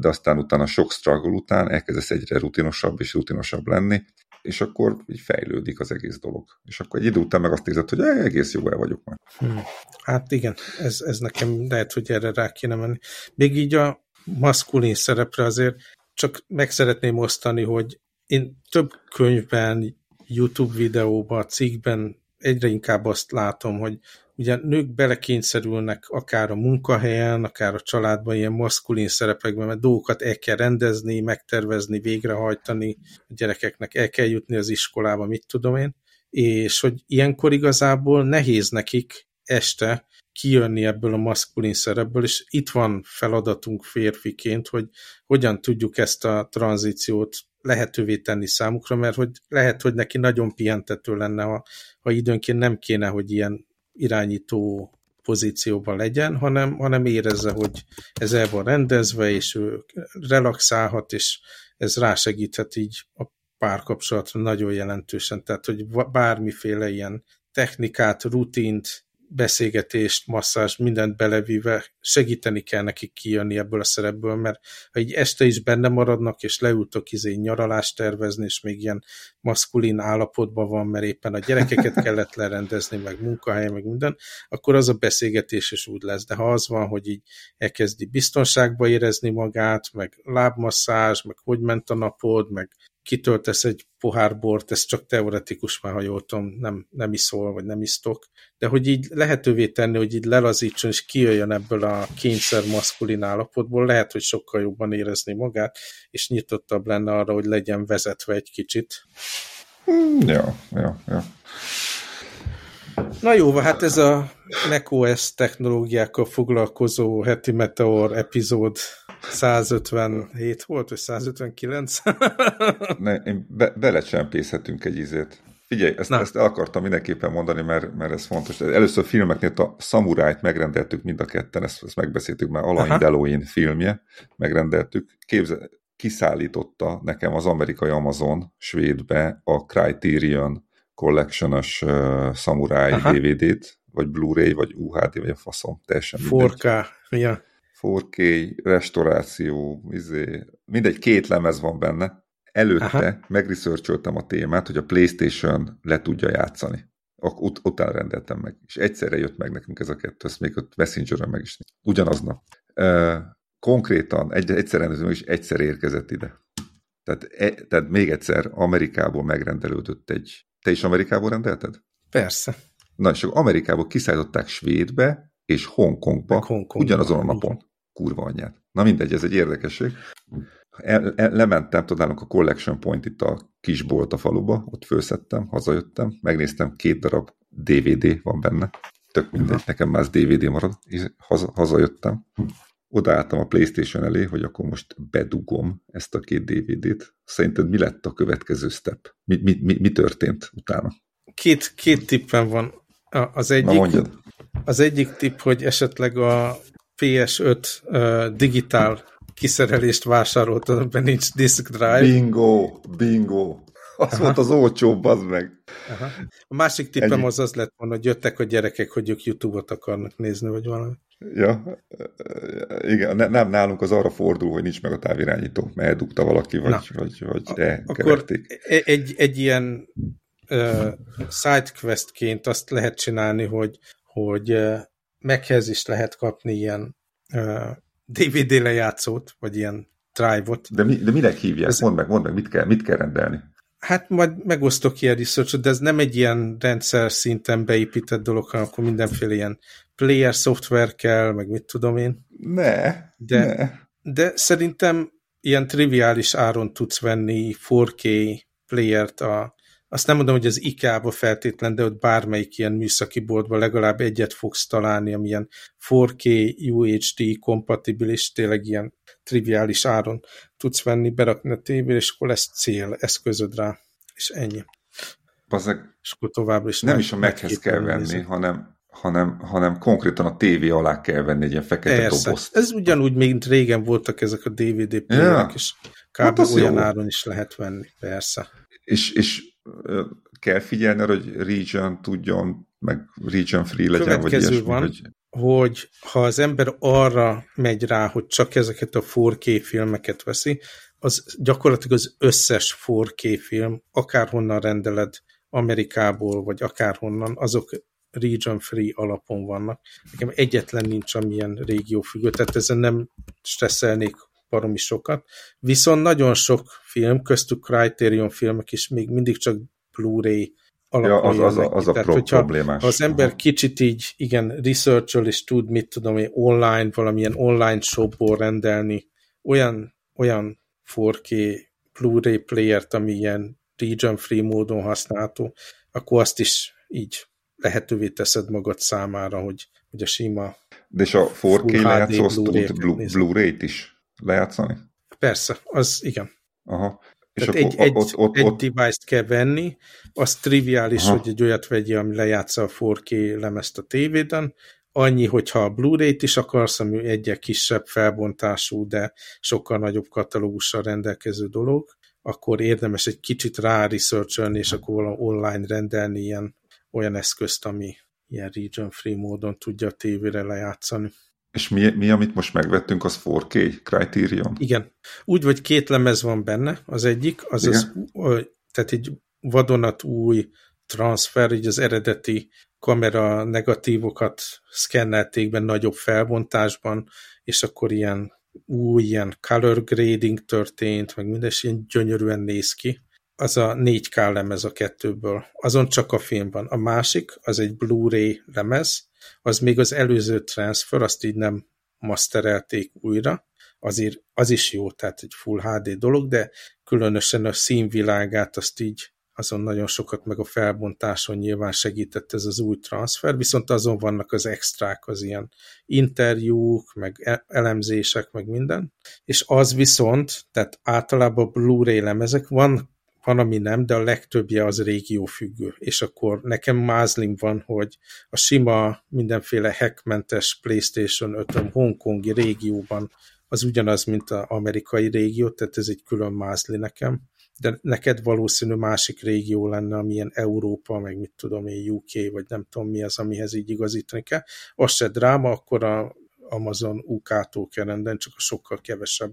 de aztán utána sok struggle után elkezdesz egyre rutinosabb és rutinosabb lenni, és akkor így fejlődik az egész dolog. És akkor egy idő után meg azt érzed, hogy egész jó el vagyok már. Hmm. Hát igen, ez, ez nekem lehet, hogy erre rá kéne menni. Még így a maszkulin szerepre azért csak meg szeretném osztani, hogy én több könyvben, YouTube videóban, cikkben egyre inkább azt látom, hogy ugye nők belekényszerülnek akár a munkahelyen, akár a családban ilyen maszkulin szerepekben, mert dolgokat el kell rendezni, megtervezni, végrehajtani, a gyerekeknek el kell jutni az iskolába, mit tudom én, és hogy ilyenkor igazából nehéz nekik este kijönni ebből a maszkulin szerepből, és itt van feladatunk férfiként, hogy hogyan tudjuk ezt a tranzíciót lehetővé tenni számukra, mert hogy lehet, hogy neki nagyon pihentető lenne, ha, ha időnként nem kéne, hogy ilyen irányító pozícióban legyen, hanem, hanem érezze, hogy ez el van rendezve, és ő relaxálhat, és ez rásegíthet így a párkapcsolatra nagyon jelentősen. Tehát, hogy bármiféle ilyen technikát, rutint, beszélgetést, masszázs, mindent belevíve segíteni kell nekik kijönni ebből a szerepből, mert ha így este is benne maradnak, és leültök izé nyaralást tervezni, és még ilyen maszkulin állapotban van, mert éppen a gyerekeket kellett lerendezni, meg munkahely, meg minden, akkor az a beszélgetés is úgy lesz. De ha az van, hogy így elkezdi biztonságba érezni magát, meg lábmasszázs, meg hogy ment a napod, meg kitöltesz egy pohár bort, ez csak teoretikus már, ha jól tudom, nem, nem iszol, vagy nem isztok, de hogy így lehetővé tenni, hogy így lelazítson, és kijöjjön ebből a kényszer maszkulin állapotból, lehet, hogy sokkal jobban érezni magát, és nyitottabb lenne arra, hogy legyen vezetve egy kicsit. Ja, ja, ja. Na jó, hát ez a macOS technológiákkal foglalkozó heti Meteor epizód 157 volt, vagy 159? ne, én be, belecsempészhetünk egy izét. Figyelj, ezt, ezt el akartam mindenképpen mondani, mert, mert ez fontos. Először filmeknél a Samurájt megrendeltük mind a ketten, ezt, ezt megbeszéltük már, Alain Deloin filmje, megrendeltük. Képzel, kiszállította nekem az amerikai Amazon svédbe a Criterion Collection-os uh, Samurai DVD-t, vagy Blu-ray, vagy UHD, vagy a faszom, teljesen 4K, ja. 4K, restauráció, izé, mindegy, két lemez van benne. Előtte Aha. megresearcholtam a témát, hogy a Playstation le tudja játszani. Ut utána rendeltem meg. És egyszerre jött meg nekünk ez a kettő, ezt még ott Messenger-en meg is. Ugyanaznap. Uh, konkrétan egy, egyszer rendezünk, és egyszer érkezett ide. Tehát, e, tehát még egyszer Amerikából megrendelődött egy... Te is Amerikából rendelted? Persze. Na, és akkor Amerikából kiszállították Svédbe és Hongkongba Hongkong ugyanazon a napon kurva anyját. Na mindegy, ez egy érdekesség. El, el, lementem, tudnálunk a Collection Point itt a kisbolt a faluba, ott főszettem, hazajöttem, megnéztem, két darab DVD van benne, tök mindegy, nekem már az DVD marad, és haza, hazajöttem. Odaálltam a Playstation elé, hogy akkor most bedugom ezt a két DVD-t. Szerinted mi lett a következő step? Mi, mi, mi, mi történt utána? Két, két tippen van. Az egyik, az egyik tipp, hogy esetleg a PS5 uh, digitál kiszerelést vásároltad, amiben nincs disk drive. Bingo, bingo. Az Aha. volt az olcsóbb, az meg. Aha. A másik tippem Ennyi. az az lett volna, hogy jöttek a gyerekek, hogy ők YouTube-ot akarnak nézni, vagy valami. Ja, igen, ne, nem nálunk az arra fordul, hogy nincs meg a távirányító, mert eldugta valaki, vagy, Na. vagy, vagy e, Akkor egy, egy ilyen uh, sidequestként azt lehet csinálni, hogy, hogy uh, meghez is lehet kapni ilyen uh, DVD lejátszót, vagy ilyen drive-ot. De, mi, de minek hívják? Ez, mondd meg, mondd meg, mit kell, mit kell rendelni? Hát majd megosztok ilyen research de ez nem egy ilyen rendszer szinten beépített dolog, hanem akkor mindenféle ilyen player szoftver kell, meg mit tudom én. Ne, de, ne. De szerintem ilyen triviális áron tudsz venni 4K playert a azt nem mondom, hogy az IKEA-ba feltétlen, de ott bármelyik ilyen műszaki boltban legalább egyet fogsz találni, amilyen 4K UHD kompatibilis, tényleg ilyen triviális áron tudsz venni, berakni a tévére, és akkor lesz cél, eszközöd rá, és ennyi. Bazzeg, és akkor továbbra is nem, is a meghez kell venni, hanem, hanem, hanem konkrétan a tévé alá kell venni egy ilyen fekete Persze. dobozt. Ez ugyanúgy, mint régen voltak ezek a DVD playerek, ja. és kb. Hát olyan jó. áron is lehet venni, persze. És, és kell figyelni hogy region tudjon, meg region free legyen, Következő vagy ilyesmi, van, hogy... hogy ha az ember arra megy rá, hogy csak ezeket a 4K filmeket veszi, az gyakorlatilag az összes 4K film, akárhonnan rendeled Amerikából, vagy akárhonnan, azok region free alapon vannak. Nekem egyetlen nincs, amilyen régió függő, tehát ezen nem stresszelnék baromi sokat. Viszont nagyon sok film, köztük Criterion filmek is még mindig csak Blu-ray ja, az, az, a, az a Tehát, pro problémás. Ha az ember kicsit így, igen, research és tud, mit tudom én, online, valamilyen online shopból rendelni olyan, olyan 4K Blu-ray playert, ami ilyen region free módon használható, akkor azt is így lehetővé teszed magad számára, hogy, hogy a sima De és a 4K lejátszó azt tud Blu-ray-t is lejátszani? Persze, az igen. Aha. És Tehát egy, egy, ott, ott, egy ott... device-t kell venni, az triviális, Aha. hogy egy olyat vegye, ami lejátsza a 4K lemezt a tévéden, annyi, hogyha a Blu-ray-t is akarsz, ami egy kisebb felbontású, de sokkal nagyobb katalógussal rendelkező dolog, akkor érdemes egy kicsit rá researcholni, és akkor online rendelni ilyen, olyan eszközt, ami ilyen region free módon tudja a tévére lejátszani. És mi, mi, amit most megvettünk, az 4K Criterion? Igen. Úgy, vagy két lemez van benne, az egyik, az, az tehát egy vadonat új transfer, így az eredeti kamera negatívokat szkennelték be nagyobb felbontásban, és akkor ilyen új ilyen color grading történt, meg minden, és ilyen gyönyörűen néz ki. Az a 4K lemez a kettőből. Azon csak a film van. A másik, az egy Blu-ray lemez, az még az előző transfer, azt így nem masterelték újra, azért az is jó, tehát egy full HD dolog, de különösen a színvilágát azt így azon nagyon sokat, meg a felbontáson nyilván segített ez az új transfer, viszont azon vannak az extrák, az ilyen interjúk, meg e- elemzések, meg minden, és az viszont, tehát általában Blu-ray lemezek, van van, ami nem, de a legtöbbje az régiófüggő. És akkor nekem mázlim van, hogy a sima mindenféle hackmentes PlayStation 5 hongkongi régióban az ugyanaz, mint az amerikai régió, tehát ez egy külön mázli nekem. De neked valószínű másik régió lenne, amilyen Európa, meg mit tudom én, UK, vagy nem tudom mi az, amihez így igazítani kell. Az se dráma, akkor a Amazon UK-tól kell rendelni, csak a sokkal kevesebb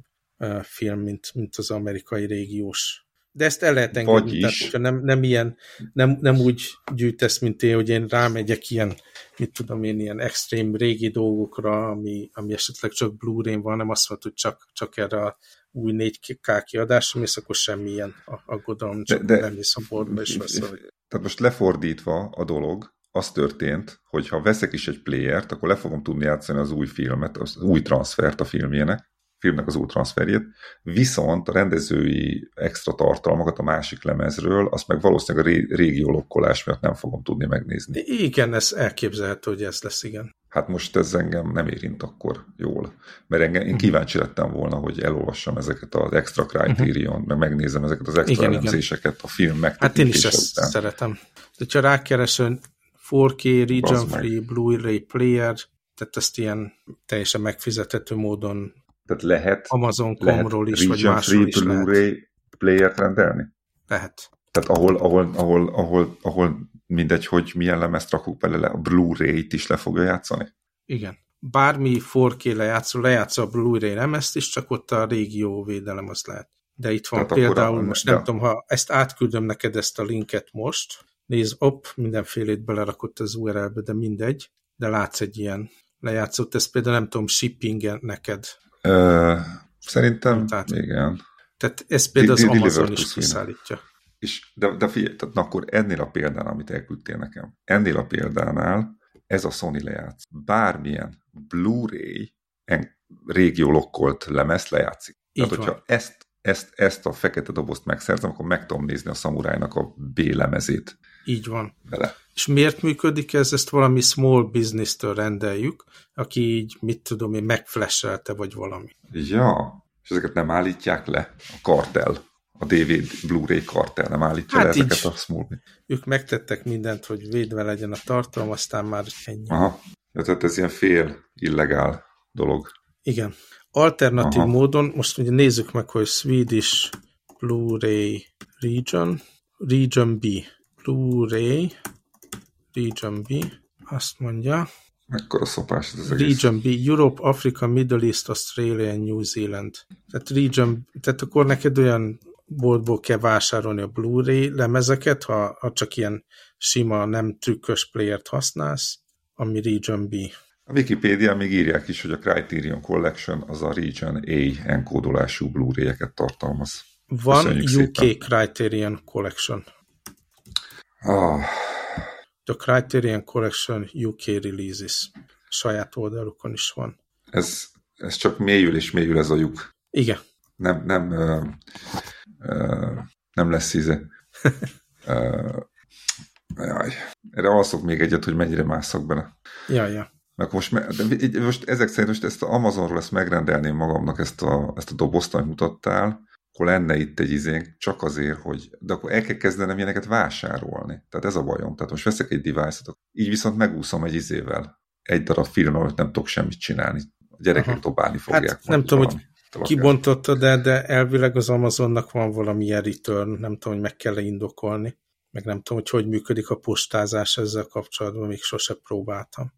film, mint, mint az amerikai régiós de ezt el lehet engedni, tehát hogyha nem, nem, ilyen, nem, nem úgy gyűjtesz, mint én, hogy én rámegyek ilyen, mit tudom én, ilyen extrém régi dolgokra, ami, ami esetleg csak Blu-ray van, nem azt mondod, hogy csak, csak erre a új 4K kiadásra és akkor semmilyen aggodalom, csak de, de, nem visz a bordba, és veszel. Tehát most lefordítva a dolog, az történt, hogy ha veszek is egy playert, akkor le fogom tudni játszani az új filmet, az új transfert a filmjének, filmnek az új transferjét, viszont a rendezői extra tartalmakat a másik lemezről, azt meg valószínűleg a régió lokkolás miatt nem fogom tudni megnézni. Igen, ez elképzelhető, hogy ez lesz, igen. Hát most ez engem nem érint akkor jól, mert engem, én mhm. kíváncsi lettem volna, hogy elolvassam ezeket az extra criterion, uh-huh. meg megnézem ezeket az extra igen, elemzéseket igen. a film megtekintése Hát én is ezt után. szeretem. De ha rákeresőn 4K, region free, Blu-ray player, tehát ezt ilyen teljesen megfizethető módon tehát lehet, Amazon.com-ról is, vagy másról is Blu-ray player rendelni? Lehet. Tehát ahol, ahol, ahol, ahol, ahol mindegy, hogy milyen lemezt rakunk bele, a Blu-ray-t is le fogja játszani? Igen. Bármi 4K lejátszó, lejátszó a Blu-ray lemezt is, csak ott a régió védelem az lehet. De itt van Tehát például, a, most nem ja. tudom, ha ezt átküldöm neked ezt a linket most, nézd, op, mindenfélét belerakott az URL-be, de mindegy, de látsz egy ilyen lejátszót, ez például nem tudom, shipping neked Szerintem tehát, igen. Tehát ez például az Amazon is kiszállítja. És, de, de figyelj, tehát na akkor ennél a példánál, amit elküldtél nekem, ennél a példánál ez a Sony lejátsz. Bármilyen Blu-ray régió lokkolt lemez lejátszik. Így Tehát, van. hogyha ezt, ezt, ezt a fekete dobozt megszerzem, akkor meg tudom nézni a szamurájnak a B lemezét. Így van. Bele. És miért működik ez? Ezt valami small business-től rendeljük, aki így, mit tudom én, megflashelte, vagy valami. Ja, és ezeket nem állítják le a kartel, a DVD Blu-ray kartel nem állítja hát le ezeket így. a small Ők megtettek mindent, hogy védve legyen a tartalom, aztán már ennyi. Aha, ja, tehát ez ilyen fél illegál dolog. Igen. Alternatív Aha. módon, most ugye nézzük meg, hogy Swedish Blu-ray Region, Region B, Blu-ray Region B, azt mondja, Mekkora szopás ez az egész. Region B, Europe, Africa, Middle East, Australia and New Zealand. Tehát region, tehát akkor neked olyan boltból kell vásárolni a Blu-ray lemezeket, ha, ha csak ilyen sima, nem trükkös playert használsz, ami Region B. A Wikipedia még írják is, hogy a Criterion Collection az a Region A enkódolású Blu-ray-eket tartalmaz. Van Köszönjük UK szépen. Criterion Collection. Ah. The Criterion Collection UK Releases. Saját oldalukon is van. Ez, ez csak mélyül és mélyül ez a lyuk. Igen. Nem, nem, uh, uh, nem lesz íze. uh, jaj. Erre alszok még egyet, hogy mennyire mászok benne. Ja, ja. Meg most, de most ezek szerint most ezt a Amazonról ezt megrendelném magamnak ezt a, ezt a dobozt, amit mutattál, akkor lenne itt egy izénk, csak azért, hogy, de akkor el kell kezdenem ilyeneket vásárolni. Tehát ez a bajom. Tehát most veszek egy device-ot, így viszont megúszom egy izével. Egy darab film, amit nem tudok semmit csinálni. A gyerekek Aha. dobálni fogják. Hát nem tudom, hogy kibontotta, de, de elvileg az Amazonnak van valamilyen return, nem tudom, hogy meg kell -e indokolni. Meg nem tudom, hogy hogy működik a postázás ezzel kapcsolatban, még sose próbáltam.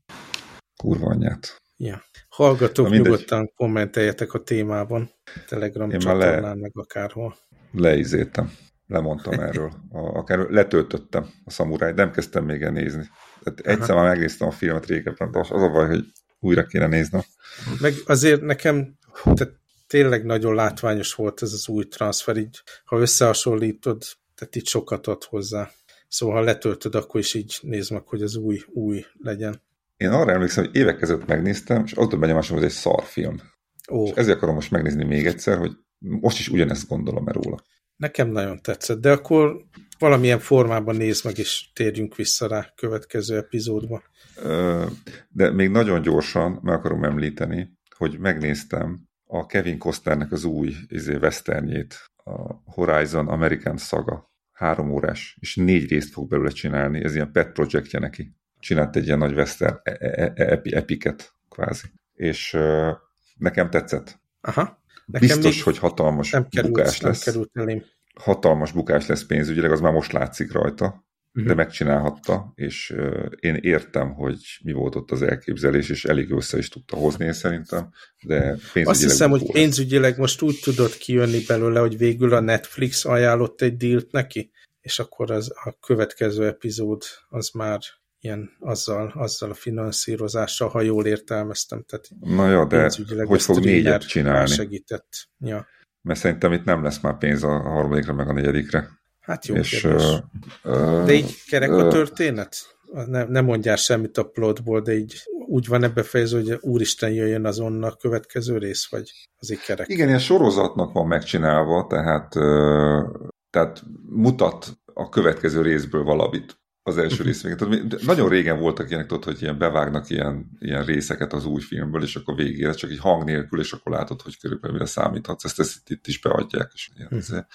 Kurva anyát. Ja. Hallgatók Na, nyugodtan kommenteljetek a témában. Telegram Én csatornán, le, meg akárhol. Leizétem. Lemondtam erről. A, akár letöltöttem a szamuráj, nem kezdtem még el nézni. Tehát egyszer már megnéztem a filmet régebben, de az a baj, hogy újra kéne néznem. Meg azért nekem tehát tényleg nagyon látványos volt ez az új transfer, így ha összehasonlítod, tehát itt sokat ad hozzá. Szóval ha letöltöd, akkor is így nézd meg, hogy az új, új legyen. Én arra emlékszem, hogy évek között megnéztem, és az a benyomásom, hogy ez egy szarfilm. Ó. És ezért akarom most megnézni még egyszer, hogy most is ugyanezt gondolom el róla. Nekem nagyon tetszett, de akkor valamilyen formában nézd meg, és térjünk vissza rá következő epizódba. De még nagyon gyorsan meg akarom említeni, hogy megnéztem a Kevin Costnernek az új izé, westernjét, a Horizon American Saga, három órás, és négy részt fog belőle csinálni, ez ilyen pet projektje neki csinált egy ilyen nagy western e, e, e, epi, epiket, kvázi. És nekem tetszett. Aha. Nekem Biztos, hogy hatalmas nem került, bukás nem lesz. Került elém. Hatalmas bukás lesz pénzügyileg, az már most látszik rajta, uh-huh. de megcsinálhatta, és én értem, hogy mi volt ott az elképzelés, és elég össze is tudta hozni én szerintem, de pénzügyileg... Azt hiszem, hogy pénzügyileg most úgy tudott kijönni belőle, hogy végül a Netflix ajánlott egy dílt neki, és akkor az a következő epizód az már ilyen azzal, azzal a finanszírozással, ha jól értelmeztem. Tehát Na jó, de hogy fog négyet csinálni? Segített. Ja. Mert szerintem itt nem lesz már pénz a harmadikra, meg a negyedikre. Hát jó És, uh, uh, De így kerek uh, a történet? Ne, ne mondjál semmit a plotból, de így úgy van ebbe fejező, hogy úristen jöjjön azonnal a következő rész, vagy az így kerek? Igen, ilyen sorozatnak van megcsinálva, tehát, uh, tehát mutat a következő részből valamit az első rész végén. nagyon régen voltak ilyenek, tudod, hogy ilyen bevágnak ilyen, ilyen részeket az új filmből, és akkor végére csak egy hang nélkül, és akkor látod, hogy körülbelül mire számíthatsz. Ezt, ezt itt is beadják. És ilyen, uh-huh.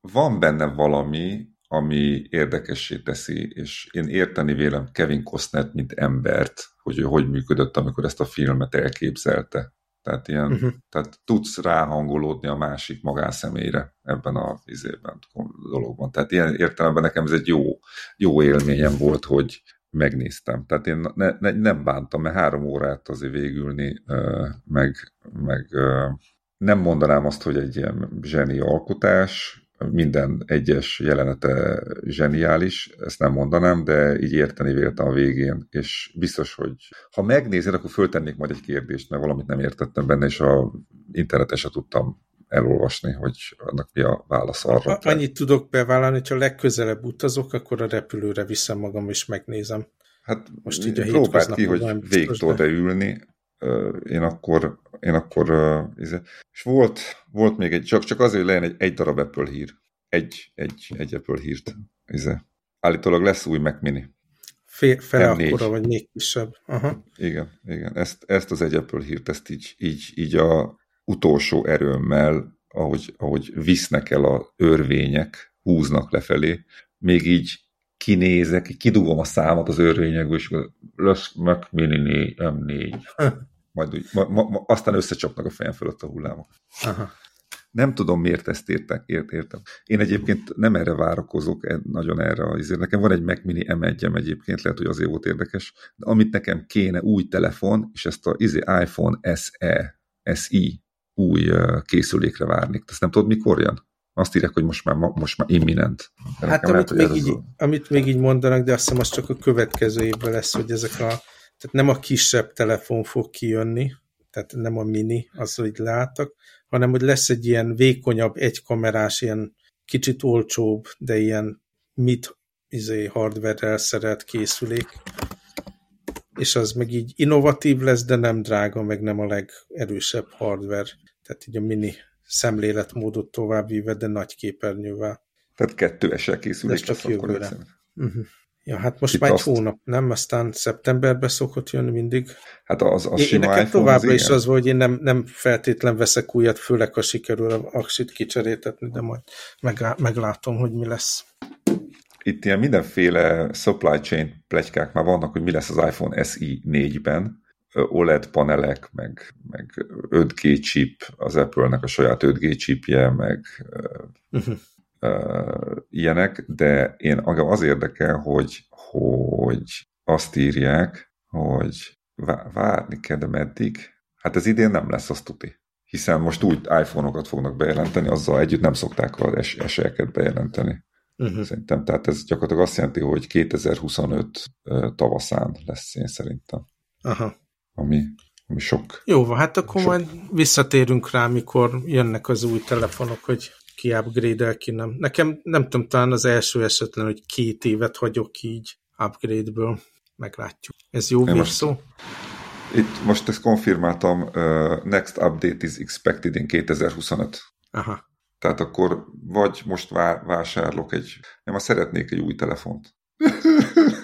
van benne valami, ami érdekessé teszi, és én érteni vélem Kevin Costner, mint embert, hogy ő hogy működött, amikor ezt a filmet elképzelte. Tehát, ilyen, uh-huh. tehát tudsz ráhangolódni a másik magánszemélyre ebben a izében, dologban. Tehát ilyen értelemben nekem ez egy jó, jó élményem volt, hogy megnéztem. Tehát én ne, ne, nem bántam, mert három órát azért végülni, meg, meg nem mondanám azt, hogy egy ilyen zseni alkotás, minden egyes jelenete zseniális, ezt nem mondanám, de így érteni véltem a végén, és biztos, hogy ha megnézed, akkor föltennék majd egy kérdést, mert valamit nem értettem benne, és a interneten se tudtam elolvasni, hogy annak mi a válasz arra. Annyit tudok bevállalni, hogyha legközelebb utazok, akkor a repülőre viszem magam, és megnézem. Hát most így a próbáld ki, hogy végig tudod ülni, én akkor, én akkor izé- és volt, volt még egy, csak, csak azért legyen egy, egy darab Apple hír. Egy, egy, egy Apple hírt. Izé. Állítólag lesz új Mac Mini. Fél, fele M4. akkora, vagy még kisebb. Aha. Igen, igen. Ezt, ezt az egy Apple hírt, ezt így, így, így a utolsó erőmmel, ahogy, ahogy visznek el a örvények, húznak lefelé, még így kinézek, kidugom a számot az örvényekből, és lesz Mac Mini M4. majd úgy, ma, ma, ma, aztán összecsapnak a fejem fölött a hullámok. Aha. Nem tudom, miért ezt értek, ért, értem. Én egyébként nem erre várakozok, e- nagyon erre az izé. Nekem van egy Mac Mini m 1 egyébként, lehet, hogy azért volt érdekes, de amit nekem kéne új telefon, és ezt a izé, iPhone SE, SE új készülékre várnék. Ezt nem tudod, mikor jön? Azt írják, hogy most már, most már imminent. hát amit, lehet, még így, a... amit még így mondanak, de azt hiszem az csak a következő évben lesz, hogy ezek a, tehát nem a kisebb telefon fog kijönni, tehát nem a mini, az, hogy láttak, hanem hogy lesz egy ilyen vékonyabb, egykamerás, ilyen kicsit olcsóbb, de ilyen mit izé, hardware-rel szerelt készülék, és az meg így innovatív lesz, de nem drága, meg nem a legerősebb hardware. Tehát így a mini szemléletmódot továbbvíve, de nagy képernyővel. Tehát kettő esel készülék csak akkor uh -huh. Ja, hát most Itt már egy azt... hónap, nem? Aztán szeptemberbe szokott jönni mindig. Hát az, az én, sima nekem iPhone továbbra az is az, hogy én nem, nem feltétlen veszek újat, főleg ha sikerül a aksit kicserétetni, de majd meg, meglátom, hogy mi lesz. Itt ilyen mindenféle supply chain plegykák már vannak, hogy mi lesz az iPhone SE 4-ben, OLED panelek, meg, meg 5G chip, az Apple-nek a saját 5G chipje, meg uh-huh. Uh, ilyenek, de én az érdekel, hogy, hogy azt írják, hogy várni kell, de meddig? Hát ez idén nem lesz, azt tuti. Hiszen most úgy iPhone-okat fognak bejelenteni, azzal együtt nem szokták az es bejelenteni. Uh-huh. Szerintem, tehát ez gyakorlatilag azt jelenti, hogy 2025 tavaszán lesz én szerintem. Aha ami, ami sok. Jó, hát akkor sok... majd visszatérünk rá, mikor jönnek az új telefonok, hogy ki upgrade ki nem. Nekem nem tudom, talán az első esetlen, hogy két évet hagyok így upgrade-ből. Meglátjuk. Ez jó visszó? Itt most ezt konfirmáltam, uh, next update is expected in 2025. Aha. Tehát akkor vagy most vá- vásárlok egy, nem, ma szeretnék egy új telefont.